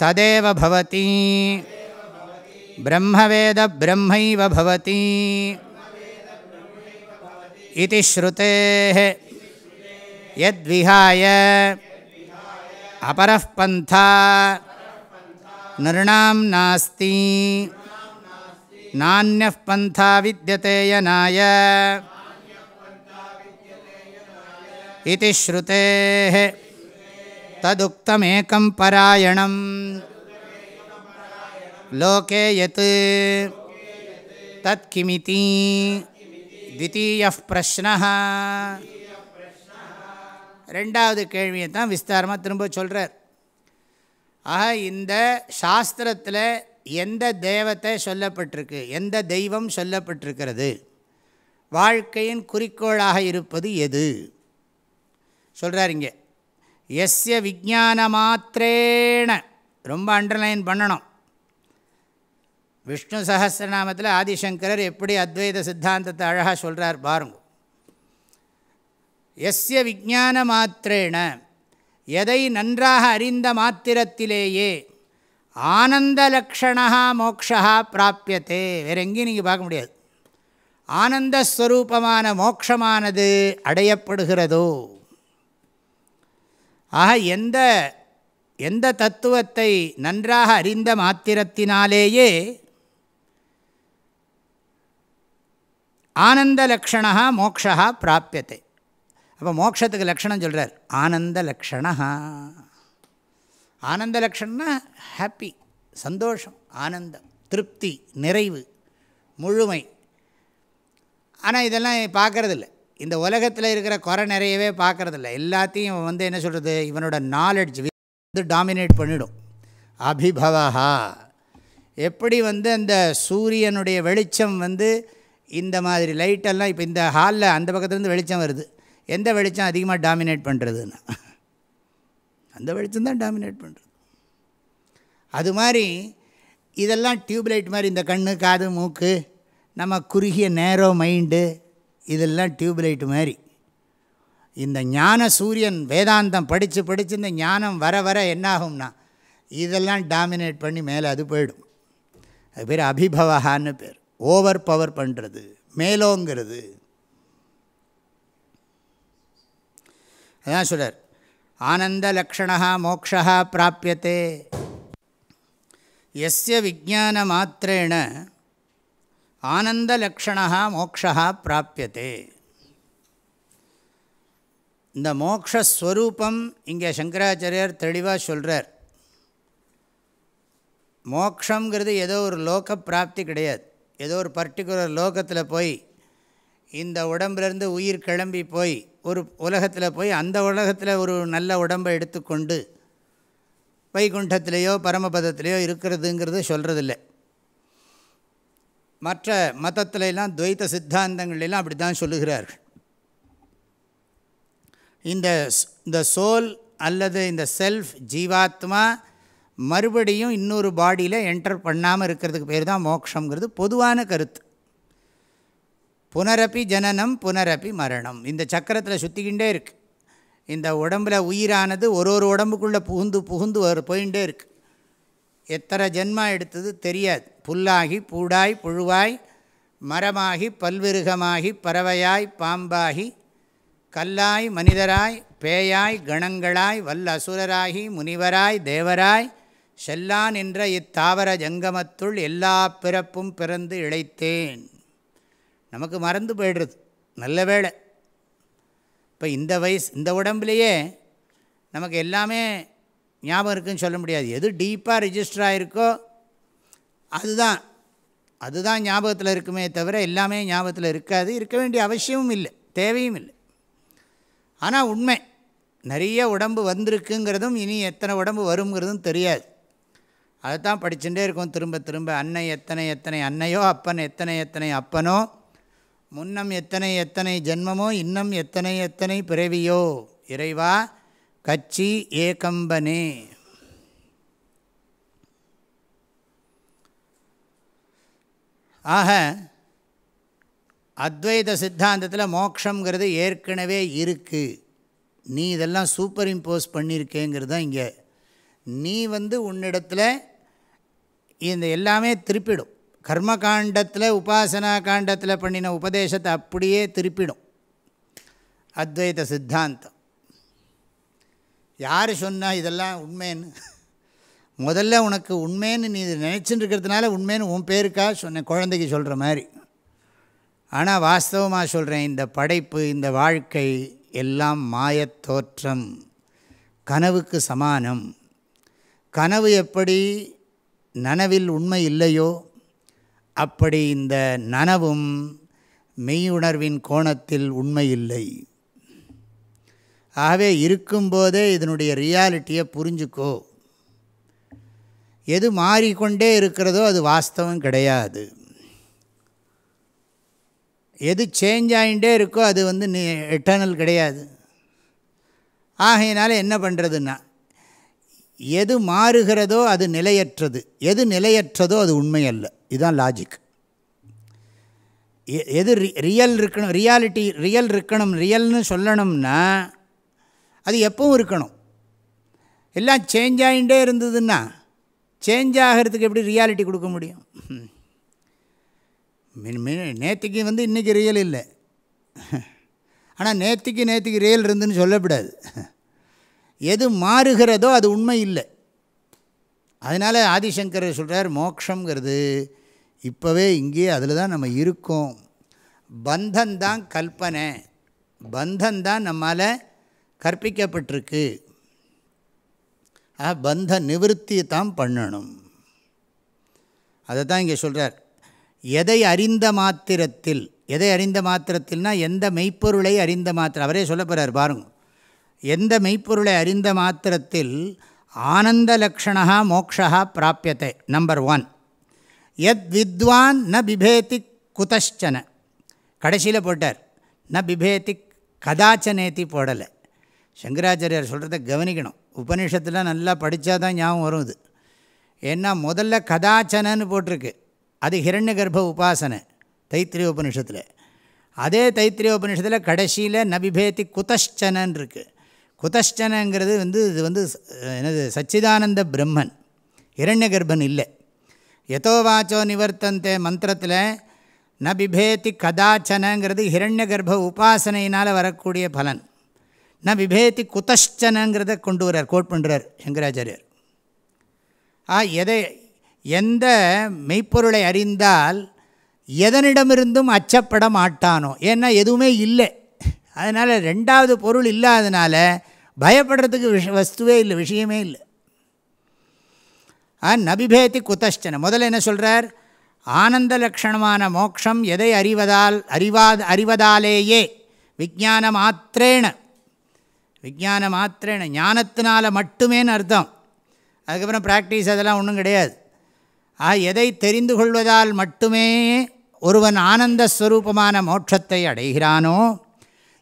ததேவ பவதி பிரம்மவேத பிரம்மைவ பவதி இது ஸ்ருதே யத்விஹாய அபரः பந்தா நிர்ணாம் நாஸ்தி நானியப் பந்தா வித்தியதேயனாய ஸ்ருதே तदुक्तमेकं परायणं लोके यत् तत्किमिति द्वितीयः प्रश्नः ரெண்டாவது கேள்வியை தான் விஸ்தாரமாக திரும்ப சொல்கிறார் ஆக இந்த சாஸ்திரத்தில் எந்த தெய்வத்தை சொல்லப்பட்டிருக்கு எந்த தெய்வம் சொல்லப்பட்டிருக்கிறது வாழ்க்கையின் குறிக்கோளாக இருப்பது எது சொல்கிறார் இங்கே எஸ்ய விஜான மாத்திரேன ரொம்ப அண்டர்லைன் பண்ணணும். விஷ்ணு சகசிரநாமத்தில் ஆதிசங்கரர் எப்படி அத்வைத சித்தாந்தத்தை அழகாக சொல்கிறார் பாருங்க. எஸ்ய விஜான மாத்திரேன எதை நன்றாக அறிந்த மாத்திரத்திலேயே ஆனந்த லக்ஷணா மோக்ஷா பிராப்பியத்தே வேற எங்கேயும் நீங்கள் பார்க்க முடியாது. ஆனந்தஸ்வரூபமான மோக்ஷமானது அடையப்படுகிறதோ. ஆக எந்த எந்த தத்துவத்தை நன்றாக அறிந்த மாத்திரத்தினாலேயே ஆனந்த லக்ஷணா மோக்ஷா பிராப்பியத்தை அப்போ மோக்ஷத்துக்கு லக்ஷணம் சொல்கிறார் ஆனந்த லக்ஷணா ஆனந்த லக்ஷணம்னா ஹாப்பி சந்தோஷம் ஆனந்தம் திருப்தி நிறைவு முழுமை. ஆனால் இதெல்லாம் பார்க்குறதில்ல. இந்த உலகத்தில் இருக்கிற குறை நிறையவே பார்க்குறதில்ல. எல்லாத்தையும் இவன் வந்து என்ன சொல்கிறது இவனோட நாலெட்ஜ் வந்து டாமினேட் பண்ணிடும். அபிபவஹா. எப்படி வந்து அந்த சூரியனுடைய வெளிச்சம் வந்து இந்த மாதிரி லைட்டெல்லாம் இப்போ இந்த ஹாலில் அந்த பக்கத்துலேருந்து வெளிச்சம் வருது. எந்த வெளிச்சம் அதிகமாக டாமினேட் பண்ணுறதுன்னு அந்த வெளிச்சம் தான் டாமினேட் பண்ணுறது அது மாதிரி இதெல்லாம் டியூப்லைட் மாதிரி இந்த கண்ணு காது மூக்கு நம்ம குறுகிய நேரோ மைண்டு இதெல்லாம் டியூப்லைட் மாதிரி. இந்த ஞான சூரியன் வேதாந்தம் படித்து படித்து இந்த ஞானம் வர வர என்னாகும்னா இதெல்லாம் டாமினேட் பண்ணி மேலே அது போயிடும். அது பேர் அபிபவகான்னு பேர். ஓவர் பவர் பண்ணுறது மேலோங்கிறது. அதான் சொல்கிறார் ஆனந்த லக்ஷணா மோக்ஷா பிராப்பியத்தே எஸ்ய விஜான மாத்திரேண ஆனந்தலக்ஷணா மோக்ஷா பிராப்பியத்தே இந்த மோக்ஷஸ்வரூபம் இங்கே சங்கராச்சாரியர் தெளிவாக சொல்கிறார் மோக்ஷங்கிறது ஏதோ ஒரு லோக பிராப்தி கிடையாது. ஏதோ ஒரு பர்டிகுலர் லோகத்தில் போய் இந்த உடம்புலேருந்து உயிர் கிளம்பி போய் ஒரு உலகத்தில் போய் அந்த உலகத்தில் ஒரு நல்ல உடம்பை எடுத்துக்கொண்டு வைகுண்டத்திலேயோ பரமபதத்திலேயோ இருக்கிறதுங்கிறது சொல்கிறதில்லை மற்ற மதத்திலெல்லாம் துவைத்த சித்தாந்தங்கள்லாம் அப்படி தான் சொல்லுகிறார்கள். இந்த இந்த சோல் அல்லது இந்த செல்ஃப் ஜீவாத்மா மறுபடியும் இன்னொரு பாடியில் என்டர் பண்ணாமல் இருக்கிறதுக்கு பேர் தான் மோக்ஷங்கிறது. பொதுவான கருத்து. புனரப்பி ஜனனம் புனரப்பி மரணம். இந்த சக்கரத்தில் சுற்றிக்கிண்டே இருக்குது இந்த உடம்பில் உயிரானது ஒரு ஒரு உடம்புக்குள்ளே புகுந்து புகுந்து வர போயிட்டே இருக்குது எத்தனை ஜென்மா எடுத்தது தெரியாது. புல்லாகி பூடாய் புழுவாய் மரமாகி பல்விருகமாகி பறவையாய் பாம்பாகி கல்லாய் மனிதராய் பேயாய் கணங்களாய் வல்ல அசுரராகி முனிவராய் தேவராய் செல்லான் என்ற இத்தாவர ஜங்கமத்துள் எல்லா பிறப்பும் பிறந்து இழைத்தேன். நமக்கு மறந்து போயிடுறது. நல்ல வேலை இப்போ இந்த வயசு இந்த உடம்புலையே நமக்கு எல்லாமே ஞாபகம் இருக்குதுன்னு சொல்ல முடியாது. எது டீப்பாக ரிஜிஸ்டர் ஆகிருக்கோ அதுதான். அதுதான் ஞாபகத்தில் இருக்குமே தவிர எல்லாமே ஞாபகத்தில் இருக்காது. இருக்க வேண்டிய அவசியமும் இல்லை. தேவையும் இல்லை. ஆனால் உண்மை. நிறைய உடம்பு வந்திருக்குங்கிறதும் இனி எத்தனை உடம்பு வருங்கிறதும் தெரியாது. அதைத்தான் படிச்சுட்டே இருக்கும். திரும்ப திரும்ப அன்னை எத்தனை எத்தனை அன்னையோ அப்பன் எத்தனை எத்தனை அப்பனோ முன்னம் எத்தனை எத்தனை ஜென்மமோ இன்னும் எத்தனை எத்தனை பிறவியோ இறைவா கச்சி ஏகம்பனே. ஆக அத்வைத சித்தாந்தத்தில் மோக்ஷங்கிறது ஏற்கனவே இருக்குது நீ இதெல்லாம் சூப்பர் இம்போஸ் பண்ணியிருக்கேங்கிறது தான் இங்கே. நீ வந்து உன்னிடத்தில் இந்த எல்லாமே திருப்பிடும். கர்மகாண்டத்தில் உபாசனா காண்டத்தில் பண்ணின உபதேசத்தை அப்படியே திருப்பிடும். அத்வைத சித்தாந்தம். யார் சொன்னால் இதெல்லாம் உண்மைன்னு? முதல்ல உனக்கு உண்மைன்னு நீ நினச்சிட்டு இருக்கிறதுனால உண்மைன்னு உன் பேருக்கா சொன்னேன் குழந்தைக்கு சொல்கிற மாதிரி. ஆனால் வாஸ்தவமாக சொல்கிறேன் இந்த படைப்பு இந்த வாழ்க்கை எல்லாம் மாயத் தோற்றம். கனவுக்கு சமானம். கனவு எப்படி நனவில் உண்மை இல்லையோ அப்படி இந்த நனவும் மெய்யுணர்வின் கோணத்தில் உண்மை இல்லை. ஆகவே இருக்கும்போதே இதனுடைய ரியாலிட்டியை புரிஞ்சுக்கோ. எது மாறிக்கொண்டே இருக்கிறதோ அது வாஸ்தவம் கிடையாது. எது சேஞ்ச் ஆகிட்டே இருக்கோ அது வந்து எட்டர்னல் கிடையாது. ஆகையினால என்ன பண்ணுறதுன்னா எது மாறுகிறதோ அது நிலையற்றது. எது நிலையற்றதோ அது உண்மை அல்ல இதுதான் லாஜிக் எது ரியல் இருக்கணும் ரியாலிட்டி ரியல் இருக்கணும் ரியல்னு சொல்லணும்னா அது எப்பவும் இருக்கணும். எல்லாம் சேஞ்ச் ஆகிட்டே இருந்ததுன்னா சேஞ்ச் ஆகிறதுக்கு எப்படி ரியாலிட்டி கொடுக்க முடியும்? நேற்றுக்கு வந்து இன்றைக்கி ரியல் இல்லை. ஆனால் நேற்றுக்கு நேற்றுக்கு ரியல் இருந்துன்னு சொல்லக்கூடாது. எது மாறுகிறதோ அது உண்மை இல்லை. அதனால் ஆதிசங்கர் சொல்கிறார் மோக்ஷங்கிறது இப்போவே இங்கே அதில் தான் நம்ம இருக்கோம். பந்தந்தான் கல்பனை. பந்தந்தான் நம்மால் கற்பிக்கப்பட்டிருக்கு. பந்த நிவர்த்தியை தான் பண்ணணும். அதை தான் இங்கே சொல்கிறார் எதை அறிந்த மாத்திரத்தில் எதை அறிந்த மாத்திரத்தில்னால் எந்த மெய்ப்பொருளை அறிந்த மாத்திரம் அவரே சொல்ல போகிறார் பாருங்க. எந்த மெய்ப்பொருளை அறிந்த மாத்திரத்தில் ஆனந்த லக்ஷணா மோக்ஷா பிராப்பியத்தை நம்பர் ஒன் எத் வித்வான் ந பிபேதி குதஷ்டன கடைசியில் போட்டார். ந பிபேதி கதாச்சனேத்தி போடலை. சங்கராச்சாரியார் சொல்கிறத கவனிக்கணும். உபநிஷத்தில் நல்லா படித்தா தான் ஞாபகம் வரும் இது. ஏன்னா முதல்ல கதாச்சனன்னு போட்டிருக்கு. அது ஹிரண்ய கர்ப்ப உபாசனை தைத்திரிய உபனிஷத்தில் அதே தைத்திரிய உபனிஷத்தில் கடைசியில் நபிபேதி குதஷ்சனன் இருக்குது குதஷ்சனங்கிறது வந்து இது வந்து என்னது சச்சிதானந்த பிரம்மன். ஹிரண்ய கர்ப்பன் இல்லை. எதோ வாச்சோ நிவர்த்தந்தே மந்திரத்தில் ந பிபேதி கதாச்சனங்கிறது ஹிரண்ய கர்ப்ப உபாசனையினால் வரக்கூடிய பலன். ந விபேதி குதஷ்சனங்கிறத கொண்டு வர்றார் கோட் பண்ணுறார் சங்கராச்சாரியர் ஆ எதை எந்த மெய்ப்பொருளை அறிந்தால் எதனிடமிருந்தும் அச்சப்பட மாட்டானோ. ஏன்னா எதுவுமே இல்லை. அதனால் ரெண்டாவது பொருள் இல்லாதனால பயப்படுறதுக்கு விஷ வஸ்துவே இல்லை விஷயமே இல்லை. ஆ நபிபேதி குதஷ்டன முதல்ல என்ன சொல்கிறார் ஆனந்த லக்ஷணமான மோக்ஷம் எதை அறிவதால் அறிவாத அறிவதாலேயே விஜான மாத்திரேன விஜான மாத்திரேன ஞானத்தினால் மட்டுமேன்னு அர்த்தம். அதுக்கப்புறம் ப்ராக்டிஸ் அதெல்லாம் ஒன்றும் கிடையாது. ஆ எதை தெரிந்து கொள்வதால் மட்டுமே ஒருவன் ஆனந்த ஸ்வரூபமான மோட்சத்தை அடைகிறானோ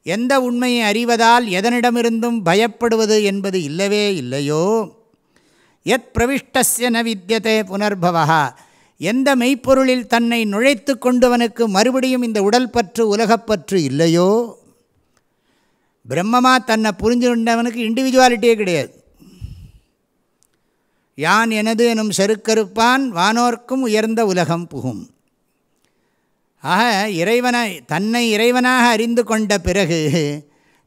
எந்த உண்மையை அறிவதால் எதனிடமிருந்தும் பயப்படுவது என்பது இல்லவே இல்லையோ எத் பிரவிஷ்டசிய ந வித்தியதே புனர்பவா எந்த மெய்ப்பொருளில் தன்னை நுழைத்து கொண்டவனுக்கு மறுபடியும் இந்த உடல் பற்று உலகப்பற்று இல்லையோ பிரம்மமாக தன்னை புரிஞ்சுண்டவனுக்கு இண்டிவிஜுவாலிட்டியே கிடையாது. யான் எனது எனும் செருக்கருப்பான் வானோர்க்கும் உயர்ந்த உலகம் புகும். ஆக இறைவனை தன்னை இறைவனாக அறிந்து கொண்ட பிறகு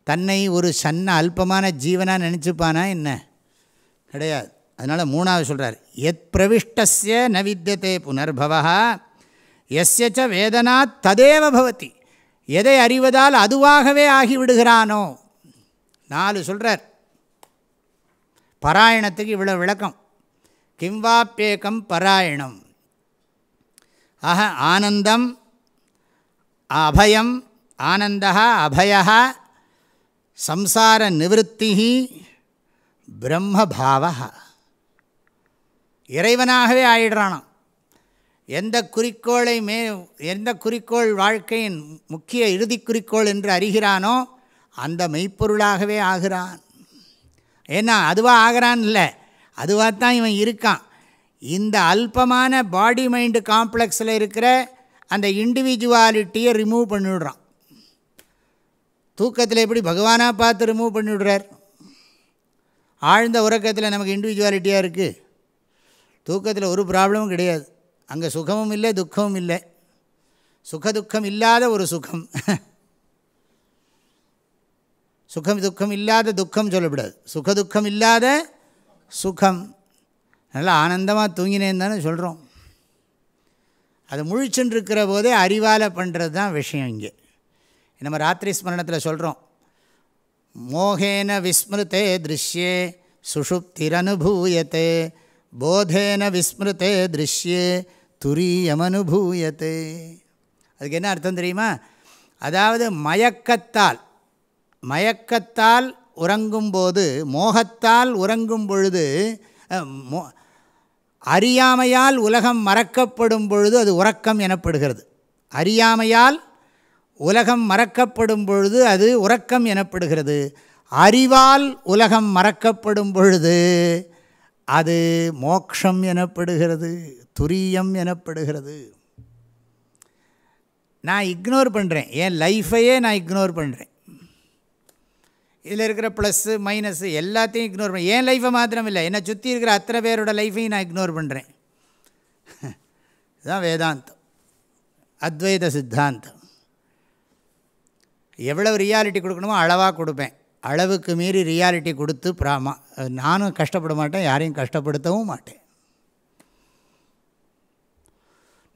தன்னை ஒரு சன்ன அல்பமான ஜீவனாக நினச்சிப்பானா என்ன? கிடையாது. அதனால் மூணாவது சொல்கிறார் எத் பிரவிஷ்டஸ்ய ந வித்தியதே புனர்பவா எஸ்யச்ச வேதனா ததேவ பவதி. எதை அறிவதால் அதுவாகவே ஆகிவிடுகிறானோ? நாலு சொல்கிறார் பாராயணத்துக்கு இவ்வளோ விளக்கம். கிம்வாப்பேக்கம் பராயணம். ஆக ஆனந்தம் அபயம் ஆனந்தா அபயா சம்சார நிவத்தி பிரம்மபாவ இறைவனாகவே ஆயிடுறானாம். எந்த குறிக்கோளை மே எந்த குறிக்கோள் வாழ்க்கையின் முக்கிய இறுதி குறிக்கோள் என்று அறிகிறானோ அந்த மெய்ப்பொருளாகவே ஆகிறான். ஏன்னா அதுவாக ஆகிறான் இல்லை அதுவாக தான் இவன் இருக்கான். இந்த அல்பமான பாடி மைண்டு காம்ப்ளெக்ஸில் இருக்கிற அந்த இண்டிவிஜுவாலிட்டியை ரிமூவ் பண்ணிவிடுறான். தூக்கத்தில் எப்படி பகவானாக பார்த்து ரிமூவ் பண்ணிவிடுறார்? ஆழ்ந்த உறக்கத்தில் நமக்கு இண்டிவிஜுவாலிட்டியாக இருக்குது தூக்கத்தில் ஒரு ப்ராப்ளமும் கிடையாது. அங்கே சுகமும் இல்லை துக்கமும் இல்லை. சுகதுக்கம் இல்லாத ஒரு சுகம். சுகம் துக்கம் இல்லாத துக்கம் சொல்லக்கூடாது. சுகதுக்கம் இல்லாத சுகம். நல்லா ஆனந்தமாக தூங்கினேன்னு தானே சொல்கிறோம் அது முழிச்சுன்ட்ருக்கிற போதே அறிவால் பண்ணுறது தான் விஷயம் இங்கே. நம்ம ராத்திரி ஸ்மரணத்தில் சொல்கிறோம் மோகேன விஸ்மிருத்தே திருஷ்யே சுஷுப்திரனுபூயத்தே. போதேன விஸ்மிருத்தே திருஷ்யே துரியமனுபூயத்தே அதுக்கு என்ன அர்த்தம் தெரியுமா? அதாவது மயக்கத்தால் மயக்கத்தால் உறங்கும்போது மோகத்தால் உறங்கும் பொழுது மோ அறியாமையால் உலகம் மறக்கப்படும் பொழுது அது உறக்கம் எனப்படுகிறது. அறியாமையால் உலகம் மறக்கப்படும் பொழுது அது உறக்கம் எனப்படுகிறது. அறிவால் உலகம் மறக்கப்படும் பொழுது அது மோக்ஷம் எனப்படுகிறது துரியம் எனப்படுகிறது. நான் இக்னோர் பண்ணுறேன் என் லைஃபையே நான் இக்னோர் பண்ணுறேன் இதில் இருக்கிற ப்ளஸ்ஸு மைனஸ்ஸு எல்லாத்தையும் இக்னோர் பண்ண என் லைஃப்பை மாத்திரம் இல்லை என்னை சுற்றி இருக்கிற அத்தனை பேரோட லைஃப்பையும் நான் இக்னோர் பண்ணுறேன் இதுதான் வேதாந்தம். அத்வைத சித்தாந்தம். எவ்வளோ ரியாலிட்டி கொடுக்கணுமோ அளவாக கொடுப்பேன். அளவுக்கு மீறி ரியாலிட்டி கொடுத்து ப்ராமா நானும் கஷ்டப்பட மாட்டேன் யாரையும் கஷ்டப்படுத்தவும் மாட்டேன்.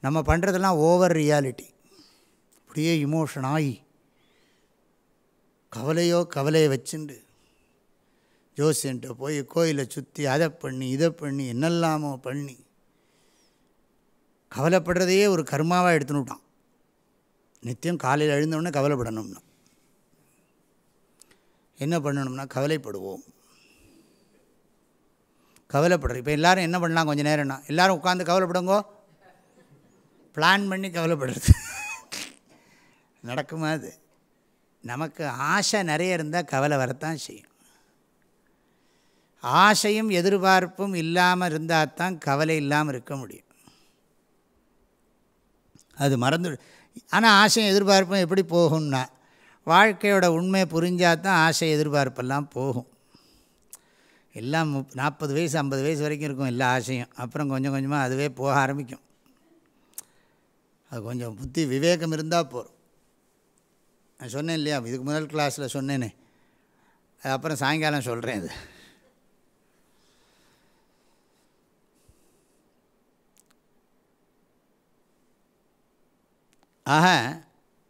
நம்ம பண்ணுறதெல்லாம் ஓவர் ரியாலிட்டி அப்படியே இமோஷன் ஆகி கவலையோ கவலையை வச்சுண்டு ஜோசியன்ட்ட போய் கோயிலை சுற்றி அதை பண்ணி இதை பண்ணி என்னெல்லாமோ பண்ணி கவலைப்படுறதையே ஒரு கர்மாவாக எடுத்துன்னு விட்டான். நித்தியம் காலையில் எழுந்தோடனே கவலைப்படணும்னா. என்ன பண்ணணும்னா கவலைப்படுவோம். கவலைப்படுறோம். இப்போ எல்லோரும் என்ன பண்ணலாம்? கொஞ்சம் நேரம்னா எல்லோரும் உட்காந்து கவலைப்படுங்கோ. பிளான் பண்ணி கவலைப்படுறது. நடக்குமா அது? நமக்கு ஆசை நிறைய இருந்தால் கவலை வரத்தான் செய்யும். ஆசையும் எதிர்பார்ப்பும் இல்லாமல் இருந்தால் தான் கவலை இல்லாமல் இருக்க முடியும். அது மறந்து ஆனால் ஆசையும் எதிர்பார்ப்பும் எப்படி போகும்னா வாழ்க்கையோட உண்மை புரிஞ்சால் தான் ஆசை எதிர்பார்ப்பெல்லாம் போகும். எல்லாம் முப் நாற்பது வயசு ஐம்பது வயசு வரைக்கும் இருக்கும் எல்லா ஆசையும். அப்புறம் கொஞ்சம் கொஞ்சமாக அதுவே போக ஆரம்பிக்கும். அது கொஞ்சம் புத்தி விவேகம் இருந்தால் போகும் நான் சொன்னேன் இல்லையா? இதுக்கு முதல் கிளாஸில் சொன்னேனே. அது அப்புறம் சாயங்காலம் சொல்கிறேன் இது. ஆக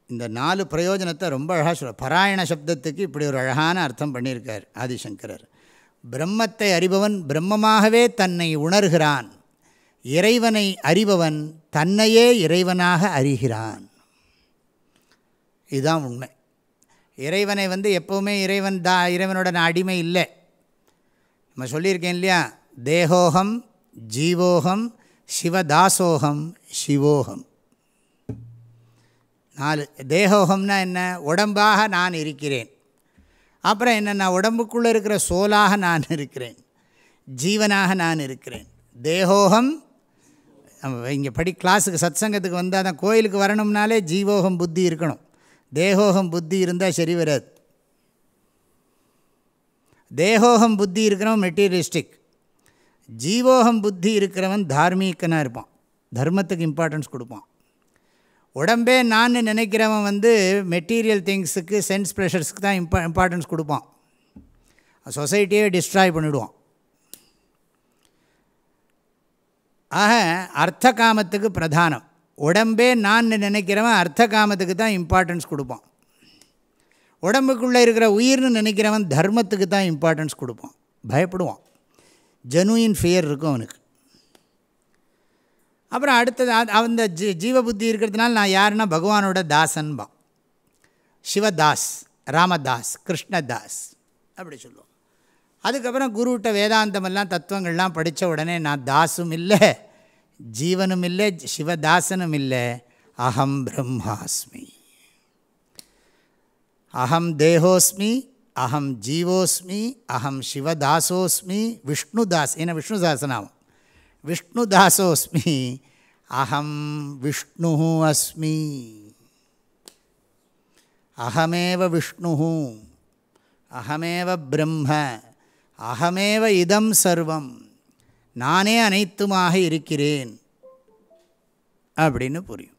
இந்த நாலு பிரயோஜனத்தை ரொம்ப அழகாக சொல்ல பராயண சப்தத்துக்கு இப்படி ஒரு அழகான அர்த்தம் பண்ணியிருக்கார் ஆதிசங்கரர். பிரம்மத்தை அறிபவன் பிரம்மமாகவே தன்னை உணர்கிறான். இறைவனை அறிபவன் தன்னையே இறைவனாக அறிகிறான். இதுதான் உண்மை. இறைவனை வந்து எப்போவுமே இறைவன் தா இறைவனோட நான் அடிமை இல்லை. நம்ம சொல்லியிருக்கேன் இல்லையா? தேகோகம் ஜீவோகம் சிவதாசோகம் சிவோகம். நாலு தேகோகம்னா என்ன? உடம்பாக நான் இருக்கிறேன். அப்புறம் என்னென்னா உடம்புக்குள்ளே இருக்கிற சோலாக நான் இருக்கிறேன். ஜீவனாக நான் இருக்கிறேன். தேகோகம் இங்கே படி கிளாஸுக்கு சத் சங்கத்துக்கு வந்தால் தான் கோயிலுக்கு வரணும்னாலே ஜீவோகம் புத்தி இருக்கணும். தேகோகம் புத்தி இருந்தால் சரி வராது. தேகோகம் புத்தி இருக்கிறவன் மெட்டீரியலிஸ்டிக் ஜீவோகம் புத்தி இருக்கிறவன் தார்மீக்கனாக இருப்பான். தர்மத்துக்கு இம்பார்ட்டன்ஸ் கொடுப்பான். உடம்பே நான் நினைக்கிறவன் வந்து மெட்டீரியல் திங்ஸுக்கு சென்ஸ் ப்ரெஷர்ஸுக்கு தான் இம்பா இம்பார்ட்டன்ஸ் கொடுப்பான். சொசைட்டியே டிஸ்ட்ராய் பண்ணிவிடுவான் ஆக அர்த்த காமத்துக்கு பிரதானம். உடம்பே நான் நினைக்கிறவன் அர்த்த காமத்துக்கு தான் இம்பார்ட்டன்ஸ் கொடுப்பான். உடம்புக்குள்ளே இருக்கிற உயிர்னு நினைக்கிறவன் தர்மத்துக்கு தான் இம்பார்ட்டன்ஸ் கொடுப்பான். பயப்படுவான். ஜெனுயின் ஃபியர் இருக்கும் அவனுக்கு. அப்புறம் அடுத்தது அந்த ஜீ ஜீவ புத்தி இருக்கிறதுனால நான் யாருன்னா பகவானோட தாசன்பான் சிவதாஸ் ராமதாஸ் கிருஷ்ணதாஸ் அப்படி சொல்லுவோம். அதுக்கப்புறம் குருவிட்ட வேதாந்தமெல்லாம் தத்துவங்கள்லாம் படித்த உடனே நான் தாசும் இல்லை ஜீவனும் இல்லை சிவதாசனும் இல்லை அகம் பிரம்மாஸ்மி. அகம் தேகோஸ்மி அகம் ஜீவோஸ்மி அகம் சிவதாசோஸ்மி விஷ்ணுதாஸ் ஏன்னா விஷ்ணுதாசனாகும் விஷ்ணுதாசோஸ்மி. அகம் விஷ்ணு அஸ்மி. அகமேவ விஷ்ணு. அகமேவ பிரம்ம. அகமேவ இதம் சர்வம். நானே அனைத்துமாக இருக்கிறேன். அப்படின்னு புரியும்.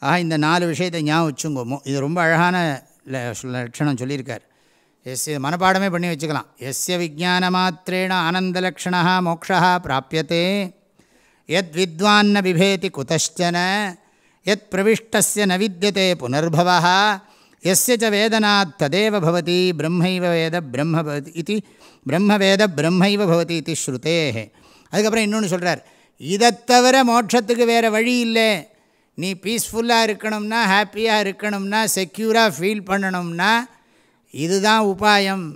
ஆக இந்த நாலு விஷயத்தை ஞாபகம் வச்சுங்கோமோ இது ரொம்ப அழகான லட்சணம் சொல்லியிருக்கார். எஸ் மனப்பாடமே பண்ணி வச்சுக்கலாம். எஸ்ய விஜான மாத்திரேண ஆனந்தலக்ஷணா மோக்ஷா பிராப்பியத்தே எத் வித்வான்ன பிபேதி குதஷ்டன எத் பிரவிஷ்டஸ்ய ந வித்தியதே புனர்பவ எஸ்ய ச வேதனாத் ததேவ பவதி பிரம்மைவ வேத பிரம்ம பவதி இது பிரம்மவேத பிரம்மைவ பவதி இது ஸ்ருதே. அதுக்கப்புறம் இன்னொன்று சொல்கிறார் இதை தவிர மோட்சத்துக்கு வேறு வழி இல்லை. நீ பீஸ்ஃபுல்லாக இருக்கணும்னா ஹாப்பியாக இருக்கணும்னா செக்யூராக ஃபீல் பண்ணணும்னா இதுதான் உபாயம்.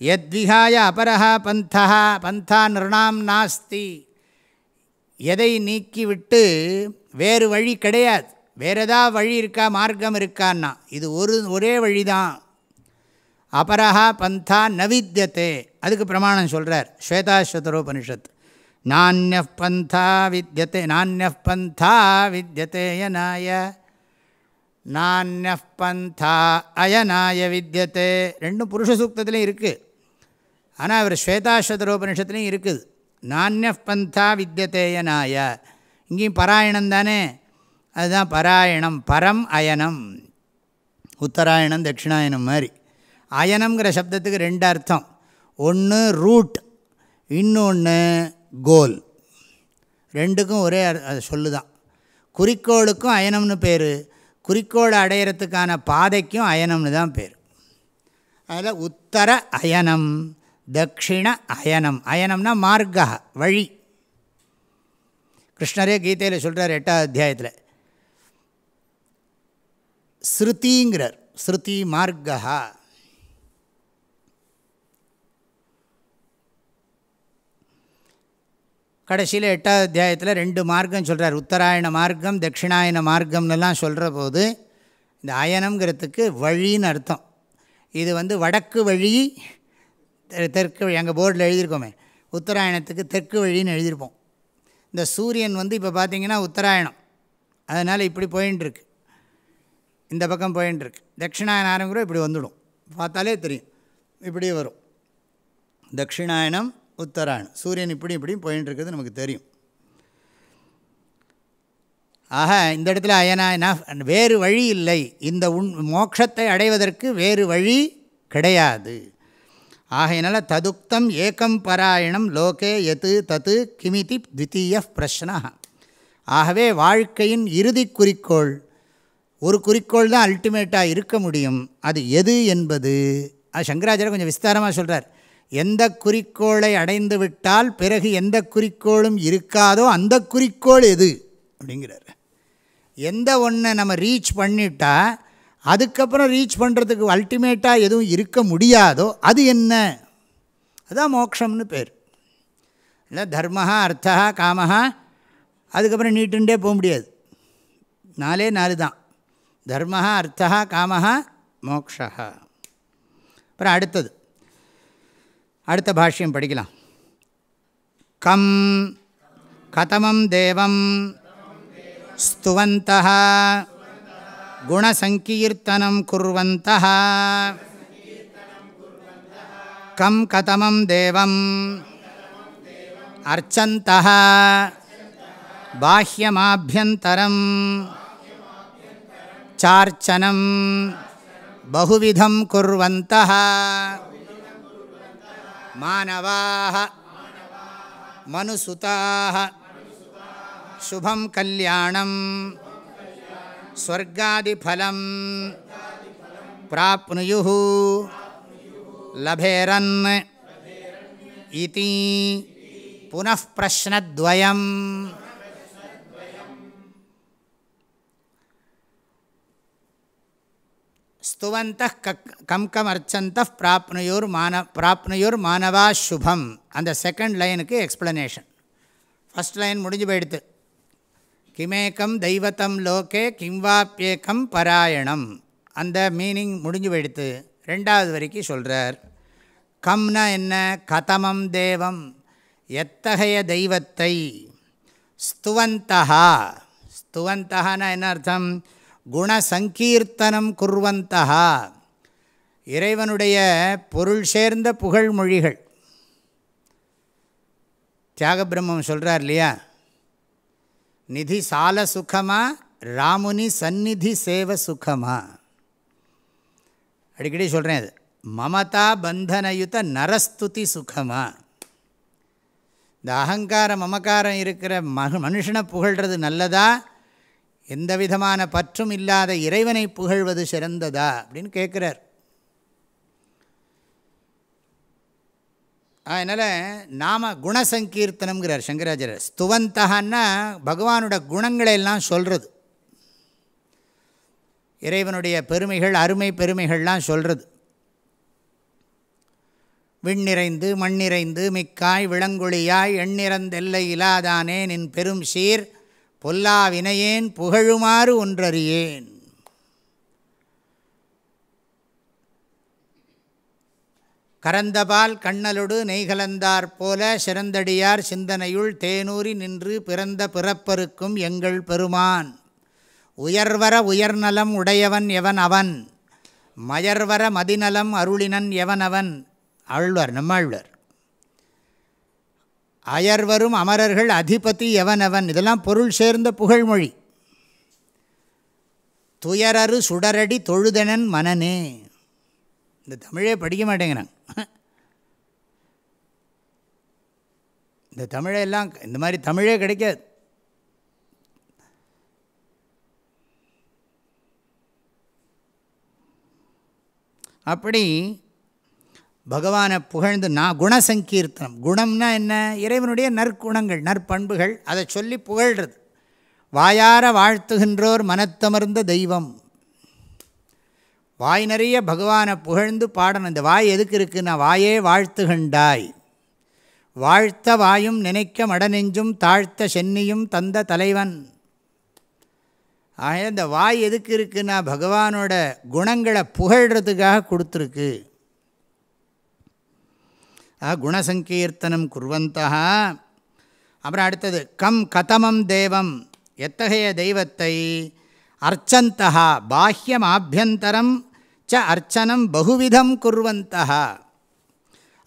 எத்விகாய அபரஹா பந்தா பந்தா நிருணாம் நாஸ்தி. எதை நீக்கிவிட்டு வேறு வழி கிடையாது. வேறு ஏதாவது வழி இருக்கா மார்க்கம் இருக்கான்னா இது ஒரு ஒரே வழி தான் அபரஹா பந்தா நவித்தியத்தே அதுக்கு பிரமாணம் சொல்கிறார் ஸ்வேதாஸ்வதரோபனிஷத். நானிய பந்தா வித்தியத்தை நானிய பந்தா வித்தியதே நாய நானிய பந்தா அயனாய வித்தியத்தே ரெண்டும் புருஷ சூக்தத்துலேயும் இருக்குது ஆனால் அவர் ஸ்வேதாஸ்வதரோபனிஷத்துலேயும் இருக்குது. நானிய பந்தா வித்தியதேயனாய இங்கேயும் பராயணம் தானே? அதுதான் பராயணம். பரம் அயனம். உத்தராயணம் தட்சிணாயனம் மாதிரி. அயனம்ங்கிற சப்தத்துக்கு ரெண்டு அர்த்தம். ஒன்று ரூட் இன்னொன்று கோல். ரெண்டுக்கும் ஒரே அது சொல்லு தான் குறிக்கோளுக்கும் அயனம்னு பேர். குறிக்கோளை அடையிறதுக்கான பாதைக்கும் அயனம்னு தான் பேர். அதில் உத்தர அயனம் தக்ஷிண அயனம். அயனம்னா மார்க்கா வழி. கிருஷ்ணரே கீதையில் சொல்கிறார் எட்டாவது அத்தியாயத்தில். ஸ்ருதிங்கிறார். ஸ்ருதி மார்க்கா. கடைசியில் எட்டாவது அத்தியாயத்தில் ரெண்டு மார்க்கம் சொல்கிறார் உத்தராயண மார்க்கம் தட்சிணாயன மார்க்கம்னுலாம் சொல்கிற போது இந்த அயனம்ங்கிறதுக்கு வழின்னு அர்த்தம். இது வந்து வடக்கு வழி தெற்கு வழி எங்கள் போர்டில் எழுதியிருக்கோமே. உத்தராயணத்துக்கு தெற்கு வழின்னு எழுதியிருப்போம். இந்த சூரியன் வந்து இப்போ பார்த்திங்கன்னா உத்தராயணம். அதனால் இப்படி போயின்ட்டுருக்கு இந்த பக்கம் போயின்ட்டுருக்கு தட்சிணாயன ஆரம்பிக்கிறோம் இப்படி வந்துடும். பார்த்தாலே தெரியும். இப்படியே வரும். தட்சிணாயனம் உத்தராயணம். சூரியன் இப்படி இப்படியும் போயின்னு இருக்கிறது நமக்கு தெரியும். ஆக இந்த இடத்துல அயனா வேறு வழி இல்லை. இந்த உண் மோட்சத்தை அடைவதற்கு வேறு வழி கிடையாது. ஆகையினால் ததுக்தம் ஏக்கம் பராயணம் லோகே எது தத்து கிமிதி த்வித்தீய பிரஷ்னா ஆகவே வாழ்க்கையின் இறுதி குறிக்கோள் ஒரு குறிக்கோள் தான் அல்டிமேட்டாக இருக்க முடியும். அது எது என்பது? அது சங்கராச்சாரியர் கொஞ்சம் விஸ்தாரமாக சொல்கிறார் எந்த குறிக்கோளை அடைந்து விட்டால் பிறகு எந்த குறிக்கோளும் இருக்காதோ அந்த குறிக்கோள் எது? அப்படிங்கிறார். எந்த ஒன்றை நம்ம ரீச் பண்ணிட்டா அதுக்கப்புறம் ரீச் பண்ணுறதுக்கு அல்டிமேட்டாக எதுவும் இருக்க முடியாதோ அது என்ன? அதுதான் மோக்ஷம்னு பேர். இல்லை தர்மா அர்த்தா காமஹா அதுக்கப்புறம் நீட்டுண்டே போக முடியாது. நாலே நாலு தான். தர்ம அர்த்தா காமஹா மோக்ஷா அப்புறம் அடுத்தது. அடுத்த பாஷ்யம் படிக்கலாம். கம் கதமம் தேவம் ஸ்துவந்த குணசங்கீர்த்தனம் குர்வந்த கம் கதமம் தேவம் அர்ச்சந்த பாஹ்யமாபியந்தரம் சார்ச்சனம் பகுவிதம் குர்வந்தः மாணவாக மனுசுதாக சுபம் கல்யாணம் ஸ்வர்காதிஃலம் பிராப்னுயு லபேரன் இதி புனப்பிரஷ்னத்வயம் ஸ்துவந்த கம் கம் அர்ச்சந்த பிராப்னுயோர் மான பிராப்னுயோர் மானவா சுபம். அந்த செகண்ட் லைனுக்கு எக்ஸ்ப்ளனேஷன் ஃபஸ்ட் லைன் முடிஞ்சு போயிடுத்து கிமேக்கம் தெய்வத்தம் லோகே கிம்வாப்பியேக்கம் பராயணம். அந்த மீனிங் முடிஞ்சு போயிடுத்து ரெண்டாவது வரைக்கும் சொல்கிறார் கம்னா என்ன? கதமம் தேவம். எத்தகைய தெய்வத்தை? ஸ்துவந்தகா ஸ்துவந்தகான்னா என்ன அர்த்தம்? குணசங்கீர்த்தனம் குர்வந்தா இறைவனுடைய பொருள் சேர்ந்த புகழ்மொழிகள். தியாகபிரம்மம் சொல்கிறார் இல்லையா? நிதி சால சுகமா ராமுனி சந்நிதி சேவ சுகமா. அடிக்கடி சொல்கிறேன் அது. மமதா பந்தனயுத நரஸ்துதி சுகமா. இந்த அகங்கார மமக்காரம் இருக்கிற மக மனுஷனை புகழ்கிறது நல்லதா? எந்த விதமான பற்றும் இல்லாத இறைவனை புகழ்வது சிறந்ததா? அப்படின்னு கேட்குறார். அதனால் நாம குணசங்கீர்த்தனம்ங்கிறார் சங்கராச்சாரியர் ஸ்துவந்தகன்னா பகவானோட குணங்களை எல்லாம் சொல்கிறது இறைவனுடைய பெருமைகள் அருமை பெருமைகள்லாம் சொல்கிறது விண்ணிறைந்து மண்ணிறைந்து மிக்காய் விளங்குழியாய் எண்ணிறந்தெல்லை இலாதானே நின் பெரும் சீர் பொல்லா வினையேன் புகழுமாறு ஒன்றறியேன். கரந்தபால் கண்ணலொடு நெய்கலந்தார் போல சிறந்தடியார் சிந்தனையுள் தேனூரி நின்று பிறந்த பிறப்பருக்கும் எங்கள் பெருமான். உயர்வர உயர்நலம் உடையவன் எவன் அவன்? மயர்வர மதிநலம் அருளினன் எவன் அவன் ஆழ்வார். நம்மாழ்வர் அயர்வரும் அமரர்கள் அதிபதி எவனவன் இதெல்லாம் பொருள் சேர்ந்த புகழ்மொழி. துயரரு சுடரடி தொழுதனன் மனனே. இந்த தமிழே படிக்க மாட்டேங்கிறான். இந்த தமிழெல்லாம் இந்த மாதிரி தமிழே கிடைக்காது. அப்படி பகவானை புகழ்ந்து நான் குணசங்கீர்த்தனம். குணம்னா என்ன? இறைவனுடைய நற்குணங்கள் நற்பண்புகள் அதை சொல்லி புகழ்கிறது வாயார வாழ்த்துகின்றோர் மனத்தமர்ந்த தெய்வம். வாய் நிறைய பகவானை புகழ்ந்து பாடணும். இந்த வாய் எதுக்கு இருக்குன்னா வாயே வாழ்த்துகண்டாய் வாழ்த்த வாயும் நினைக்க மடநெஞ்சும் தாழ்த்த சென்னியும் தந்த தலைவன். ஆக இந்த வாய் எதுக்கு இருக்குன்னா பகவானோட குணங்களை புகழ்கிறதுக்காக கொடுத்துருக்கு. குணசங்கீர்த்தனம் குர்வந்தா. அப்புறம் அடுத்தது கம் கதமம் தேவம் எத்தகைய தெய்வத்தை? அர்ச்சந்தா பாஹ்யம் ஆபியந்தரம் ச அர்ச்சனம் பகுவிதம் குர்வந்தா.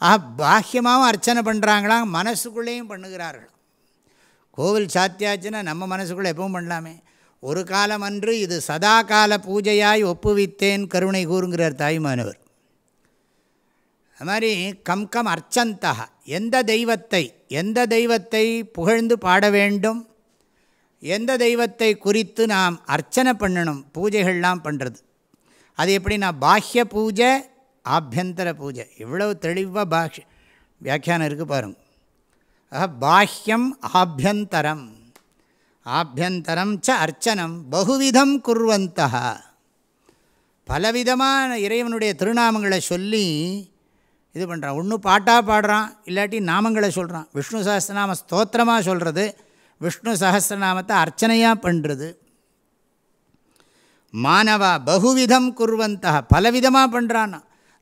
ஆஹா பாஹ்யமாகவும் அர்ச்சனை பண்ணுறாங்களாம் மனசுக்குள்ளேயும் பண்ணுகிறார்கள். கோவில் சாத்தியாச்சுன்னா நம்ம மனசுக்குள்ளே எப்பவும் பண்ணலாமே. ஒரு காலம் அன்று இது சதா கால பூஜையாய் ஒப்புவித்தேன் கருணை கூறுங்கிறார் தாய்மானவர் அது மாதிரி கம் கம் அர்ச்சந்தா எந்த தெய்வத்தை எந்த தெய்வத்தை புகழ்ந்து பாட வேண்டும்? எந்த தெய்வத்தை குறித்து நாம் அர்ச்சனை பண்ணணும்? பூஜைகள்லாம் பண்ணுறது அது எப்படின்னா பாஹ்ய பூஜை ஆபியந்தர பூஜை. இவ்வளவு தெளிவாக பாஷ் வியாக்கியானம் இருக்குது பாருங்க. ஆஹா பாஹ்யம் ஆபியந்தரம். ஆபியந்தரம் ச அர்ச்சனம் பகுவிதம் குர்வந்தா பலவிதமான இறைவனுடைய திருநாமங்களை சொல்லி இது பண்ணுறான் ஒன்று பாட்டாக பாடுறான் இல்லாட்டி நாமங்களை சொல்கிறான் விஷ்ணு சஹஸ்ரநாம ஸ்தோத்திரமாக சொல்கிறது விஷ்ணு சஹஸ்ரநாமத்தை அர்ச்சனையாக பண்ணுறது மானவா பகுவிதம் குர்வந்தா பலவிதமாக பண்ணுறான்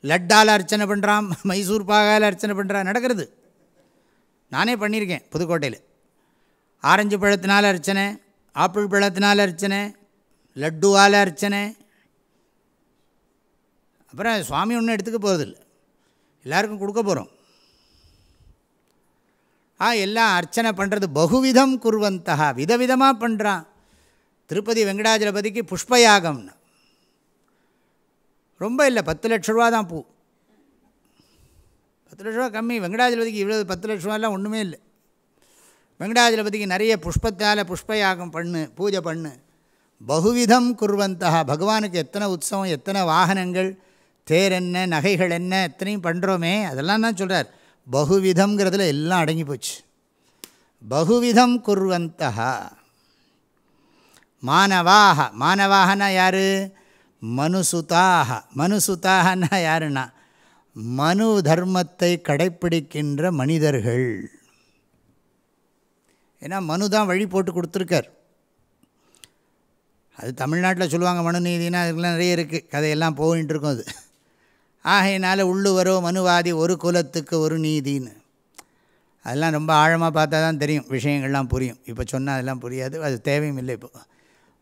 லட்டால் அர்ச்சனை பண்ணுறான் மைசூர் பாகால் அர்ச்சனை பண்ணுறான் நடக்கிறது. நானே பண்ணியிருக்கேன் புதுக்கோட்டையில். ஆரஞ்சு பழத்தினால் அர்ச்சனை ஆப்பிள் பழத்தினால் அர்ச்சனை லட்டுவால் அர்ச்சனை. அப்புறம் சுவாமி ஒன்றும் எடுத்துக்க போகிறதில்ல எல்லாருக்கும் கொடுக்க போகிறோம் ஆ எல்லாம் அர்ச்சனை பண்ணுறது பகுவிதம் குருவந்தகா விதவிதமாக பண்ணுறான் திருப்பதி வெங்கடாஜலபதிக்கு புஷ்பயாகம்னு. ரொம்ப இல்லை பத்து லட்ச ரூபா தான் பூ. பத்து லட்ச ரூபா கம்மி வெங்கடாஜலபதிக்கு இவ்வளோ பத்து லட்ச ரூபாலாம் ஒன்றுமே இல்லை. வெங்கடாஜலபதிக்கு நிறைய புஷ்பத்தால் புஷ்பயாகம் பண்ணு பூஜை பண்ணு. பகுவிதம் குர்வந்தா பகவானுக்கு எத்தனை உற்சவம் எத்தனை வாகனங்கள் தேர் என்ன நகைகள் என்ன எத்தனையும் பண்ணுறோமே அதெல்லாம் தான் சொல்கிறார் பகுவிதம்ங்கிறதுல எல்லாம் அடங்கி போச்சு. பகுவிதம் குர்வந்தா மாணவாக மாணவாகனா யார்? மனுசுதாக மனுசுதாகனா யாருன்னா? மனு தர்மத்தை கடைப்பிடிக்கின்ற மனிதர்கள். ஏன்னா மனு தான் வழி போட்டு கொடுத்துருக்கார். அது தமிழ்நாட்டில் சொல்லுவாங்க மனு நீதினா அதுக்கெல்லாம் நிறைய இருக்குது கதையெல்லாம் போயின்ட்டுருக்கும் அது. ஆகையினால் உள்ளுவரோ மனுவாதி ஒரு குலத்துக்கு ஒரு நீதின்னு. அதெல்லாம் ரொம்ப ஆழமாக பார்த்தா தான் தெரியும். விஷயங்கள்லாம் புரியும். இப்போ சொன்னால் அதெல்லாம் புரியாது. அது தேவையும் இல்லை இப்போ.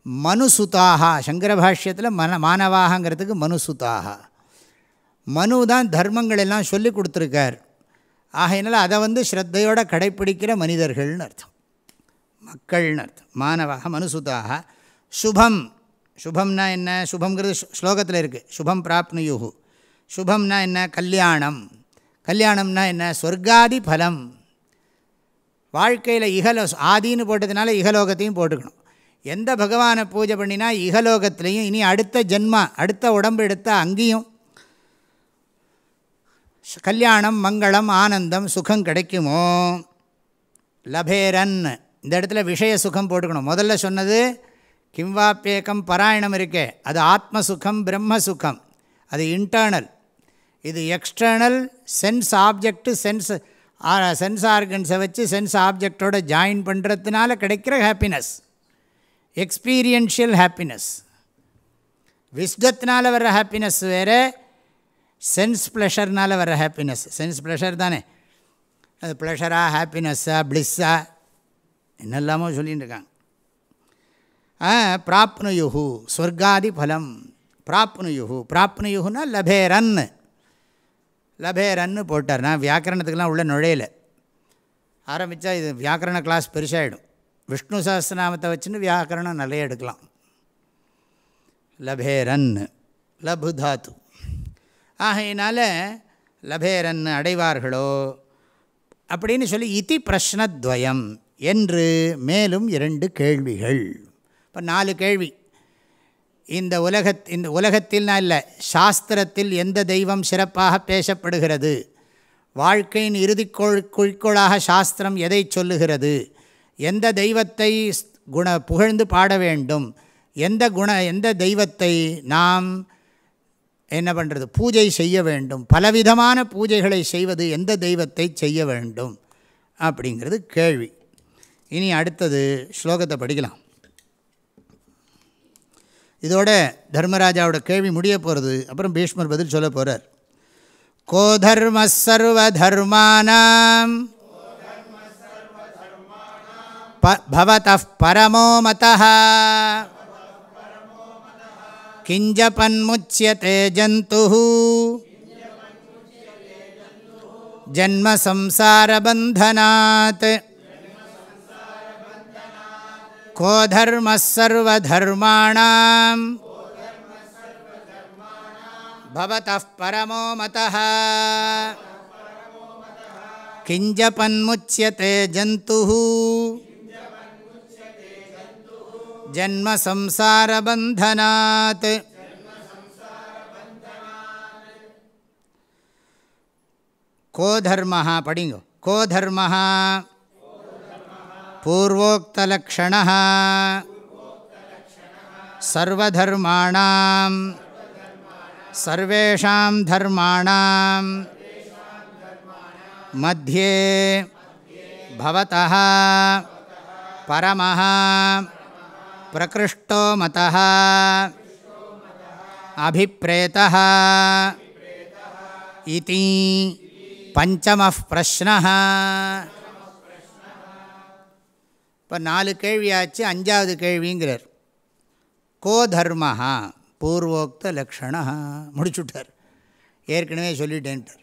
மனுசுதாக சங்கர பாஷ்யத்தில் மன மாணவாகங்கிறதுக்கு மனுசுதாக மனு தான் தர்மங்கள் எல்லாம் சொல்லி கொடுத்துருக்கார். ஆகையினால் அதை வந்து ஸ்ரத்தையோடு கடைப்பிடிக்கிற மனிதர்கள்னு அர்த்தம். மக்கள்னு அர்த்தம். மாணவாக மனுசுதாக சுபம். சுபம்னா என்ன? சுபங்கிறது ஸ்லோகத்தில் இருக்குது சுபம் பிராப்னுயுகு சுபம்னா என்ன? கல்யாணம். கல்யாணம்னா என்ன? சொர்க்காதி பலம். வாழ்க்கையில் இகலோ ஆதின்னு போட்டதுனால இகலோகத்தையும் போட்டுக்கணும். எந்த பகவானை பூஜை பண்ணினா இகலோகத்துலேயும் இனி அடுத்த ஜென்மா அடுத்த உடம்பு எடுத்தால் அங்கேயும் கல்யாணம் மங்களம் ஆனந்தம் சுகம் கிடைக்குமோ? லபேரன். இந்த இடத்துல விஷய சுகம் போட்டுக்கணும். முதல்ல சொன்னது கிம்வாப்பேக்கம் பராயணம் இருக்கே. அது ஆத்ம சுகம் பிரம்ம சுகம். அது இன்டர்னல் இது external sense object sense sense ஆர்கன்ஸை வச்சு சென்ஸ் ஆப்ஜெக்டோட ஜாயின் பண்ணுறதுனால கிடைக்கிற ஹாப்பினஸ் எக்ஸ்பீரியன்ஷியல் ஹாப்பினஸ் விஸ்டத்தினால் வர்ற ஹாப்பினஸ் வேறு சென்ஸ் ப்ளஷர்னால் வர ஹாப்பினஸ் சென்ஸ் ப்ளஷர் தானே? அது ப்ளஷராக ஹாப்பினஸ்ஸாக ப்ளிஸ்ஸாக என்னெல்லாமோ சொல்லிகிட்டு இருக்காங்க. பிராப்னுயுஹு ஸ்வர்காதி பலம் பிராப்னுயுகு பிராப்னுயுகுன்னா லபேரன். லபேரன்னு போட்டார். நான் வியாக்கரணத்துக்கெலாம் உள்ளே நுழையலை. ஆரம்பித்தா இது வியாக்கரண கிளாஸ் பெருசாகிடும் விஷ்ணு சஹஸ்ரநாமத்தை வச்சுன்னு வியாக்கரணம் நிறைய எடுக்கலாம். லபேரன் லபு தாத்து ஆகையினால லபேரன் அடைவார்களோ? அப்படின்னு சொல்லி இத்தி பிரஷ்னத்வயம் என்று மேலும் இரண்டு கேள்விகள். இப்போ நாலு கேள்வி. இந்த உலகத் இந்த உலகத்தில்னா இல்லை சாஸ்திரத்தில் எந்த தெய்வம் சிறப்பாக பேசப்படுகிறது? வாழ்க்கையின் இறுதி குறிக்கோளாக சாஸ்திரம் எதை சொல்லுகிறது? எந்த தெய்வத்தை குண புகழ்ந்து பாட வேண்டும்? எந்த குண எந்த தெய்வத்தை நாம் என்ன பண்ணுறது பூஜை செய்ய வேண்டும்? பலவிதமான பூஜைகளை செய்வது எந்த தெய்வத்தை செய்ய வேண்டும்? அப்படிங்கிறது கேள்வி. இனி அடுத்தது ஸ்லோகத்தை படிக்கலாம். இதோட தர்மராஜாவோட கேள்வி முடிய போகிறது அப்புறம் பீஷ்மர் பதில் சொல்ல போகிறார் கோ தர்ம சர்வதர்மானாம் பவத பரமோ மத கிஞ்சபன்முச்சியते ஜந்து ஜன்மசம்சாரபந்தனாத் को धर्मः सर्वधर्माणां भवतः परमो मतः किञ्जपन्मुच्यते जन्तुः जन्मसंसारबन्धनात् को धर्मः पडिङ्गो को धर्मः पूर्वोक्तलक्षणः सर्वधर्माणां सर्वेषां धर्माणां मध्ये भवतः परमः प्रकृष्टो मतः अभिप्रेतः इति पञ्चमः प्रश्नः இப்போ நாலு கேள்வியாச்சு அஞ்சாவது கேள்விங்கிறார். கோ தர்மஹா பூர்வோக்த லக்ஷணா முடிச்சுட்டார். ஏற்கனவே சொல்லிட்டேன்ட்டார்.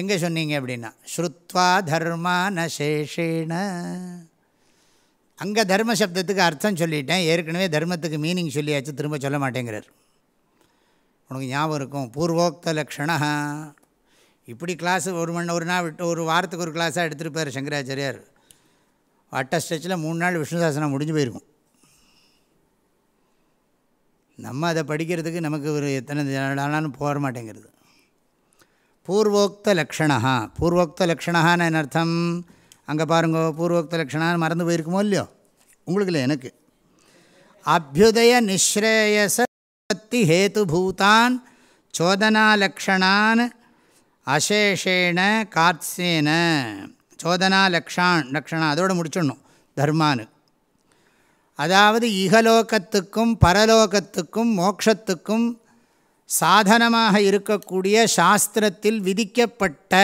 எங்கே சொன்னீங்க அப்படின்னா ஸ்ருத்வா தர்மா நசேஷேன அங்கே தர்ம சப்தத்துக்கு அர்த்தம் சொல்லிட்டேன் ஏற்கனவே தர்மத்துக்கு மீனிங் சொல்லியாச்சு திரும்ப சொல்ல மாட்டேங்கிறார். உனக்கு ஞாபகம் இருக்கும் பூர்வோக்த லக்ஷணா இப்படி கிளாஸ் ஒரு மணி ஒரு நாள் விட்டு ஒரு வாரத்துக்கு ஒரு கிளாஸாக எடுத்துருப்பார் சங்கராச்சாரியார். அட்ட ஸ்டெச்சில் மூணு நாள் விஷ்ணு சாசனம் முடிஞ்சு போயிருக்கும். நம்ம அதை படிக்கிறதுக்கு நமக்கு ஒரு எத்தனை ஆனாலும் போக மாட்டேங்கிறது. பூர்வோக்த லக்ஷணா பூர்வோக்த லக்ஷணான்னு என்ன அர்த்தம்? அங்கே பாருங்க பூர்வோக்த லக்ஷணான்னு மறந்து போயிருக்குமோ இல்லையோ? உங்களுக்கு இல்லை எனக்கு. அபியுதய நிஸ்ரேயசத்தி ஹேதுபூதான் சோதனாலக்ஷணான் அசேஷேன காத்சேன சோதனா லக்ஷான் லக்ஷணா அதோடு முடிச்சிடணும். தர்மானு. அதாவது இகலோகத்துக்கும் பரலோகத்துக்கும் மோக்ஷத்துக்கும் சாதனமாக இருக்கக்கூடிய சாஸ்திரத்தில் விதிக்கப்பட்ட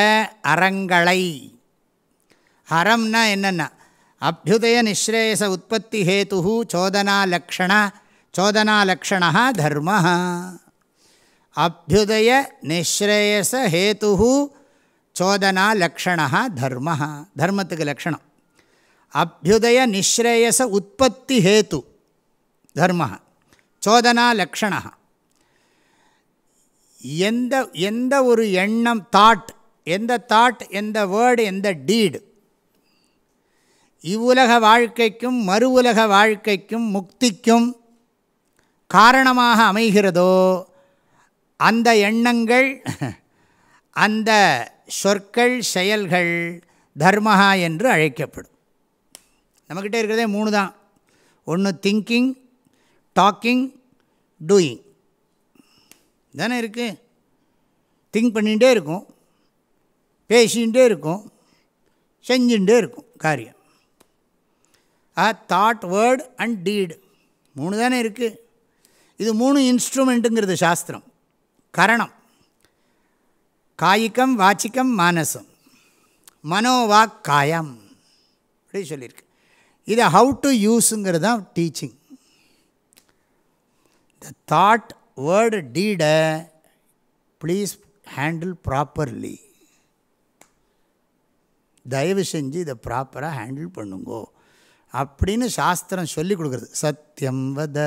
அறங்களை. அறம்னா என்னென்னா அபியுதய நிஸ்ரேயச உற்பத்தி ஹேத்து சோதனா லக்ஷண சோதனா லக்ஷணா தர்ம அபியுதய நிஸ்ரேயச ஹேத்து சோதனா லக்ஷணா தர்ம தர்மத்துக்கு லக்ஷணம். அபியுதய நிஸ்ரேயச உற்பத்தி ஹேத்து. தர்ம சோதனா லக்ஷணா எந்த எந்த ஒரு எண்ணம் தாட் எந்த தாட் எந்த வேர்டு எந்த டீடு இவ்வுலக வாழ்க்கைக்கும் மறு உலக வாழ்க்கைக்கும் முக்திக்கும் காரணமாக அமைகிறதோ அந்த எண்ணங்கள் அந்த சொற்கள் செயல்கள் தர்மஹா என்று அழைக்கப்படும். நம்மக்கிட்ட இருக்கிறதே மூணு தான். ஒன்று திங்கிங் டாக்கிங் டூயிங் தானே இருக்குது திங்க் பண்ணிகிட்டே இருக்கும். பேசிகிட்டே இருக்கும். செஞ்சுட்டே இருக்கும் காரியம். ஆ தாட் வேர்டு அண்ட் டீடு மூணு தானே இருக்குது இது மூணு இன்ஸ்ட்ருமெண்ட்டுங்கிறது சாஸ்திரம். கரணம். காய்கம் வாச்சிக்கம் மானசம். மனோவாக் காயம் அப்படி சொல்லியிருக்கு. இதை ஹவு டு யூஸுங்கிறது தான் டீச்சிங் த தாட் வேர்டு டீடை ப்ளீஸ் ஹேண்டில் ப்ராப்பர்லி தயவு செஞ்சு இதை ப்ராப்பராக ஹேண்டில் பண்ணுங்கோ. அப்படின்னு சாஸ்திரம் சொல்லி கொடுக்குறது. சத்தியம் வத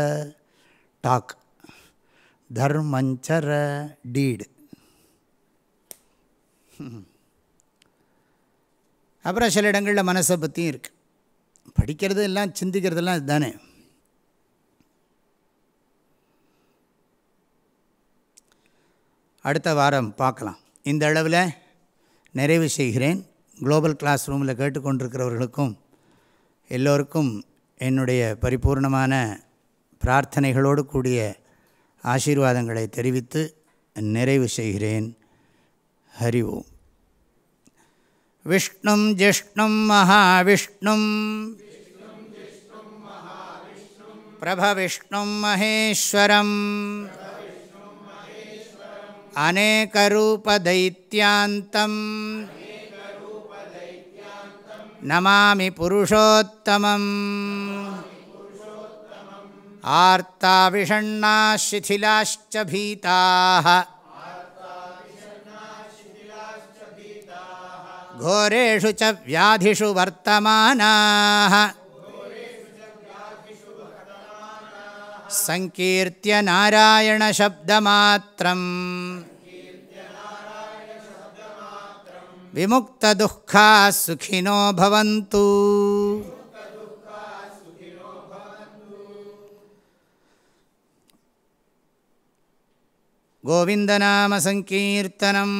டாக் தர்மஞ்சர டீடு அப்புறம் சில இடங்களில் மனசை பற்றியும் இருக்குது படிக்கிறது எல்லாம் சிந்திக்கிறதெல்லாம் இதுதானே. அடுத்த வாரம் பார்க்கலாம். இந்த அளவில் நிறைவு செய்கிறேன். குளோபல் கிளாஸ் ரூமில் கேட்டுக்கொண்டிருக்கிறவர்களுக்கும் எல்லோருக்கும் என்னுடைய பரிபூர்ணமான பிரார்த்தனைகளோடு கூடிய ஆசீர்வாதங்களை தெரிவித்து நிறைவு செய்கிறேன். ஹரி ஓம். விஷ்ணும் ஜிஷ்ணும் மகாவிஷ்ணும். பிரபவிஷ்ணும் மகேஸ்வரம். அநேகரூபதைத்யாந்தம் நமாமி புருஷோத்தமம். ஆர்த்தாவிஷண்ணா शिथिलाश्च भीताः घोरेषु च व्याधिषु वर्तमानाः। सङ्कीर्त्य नारायणशब्दमात्रम् विमुक्तदुःखाः सुखिनो भवन्तु। गोविन्दनामसङ्कीर्तनम्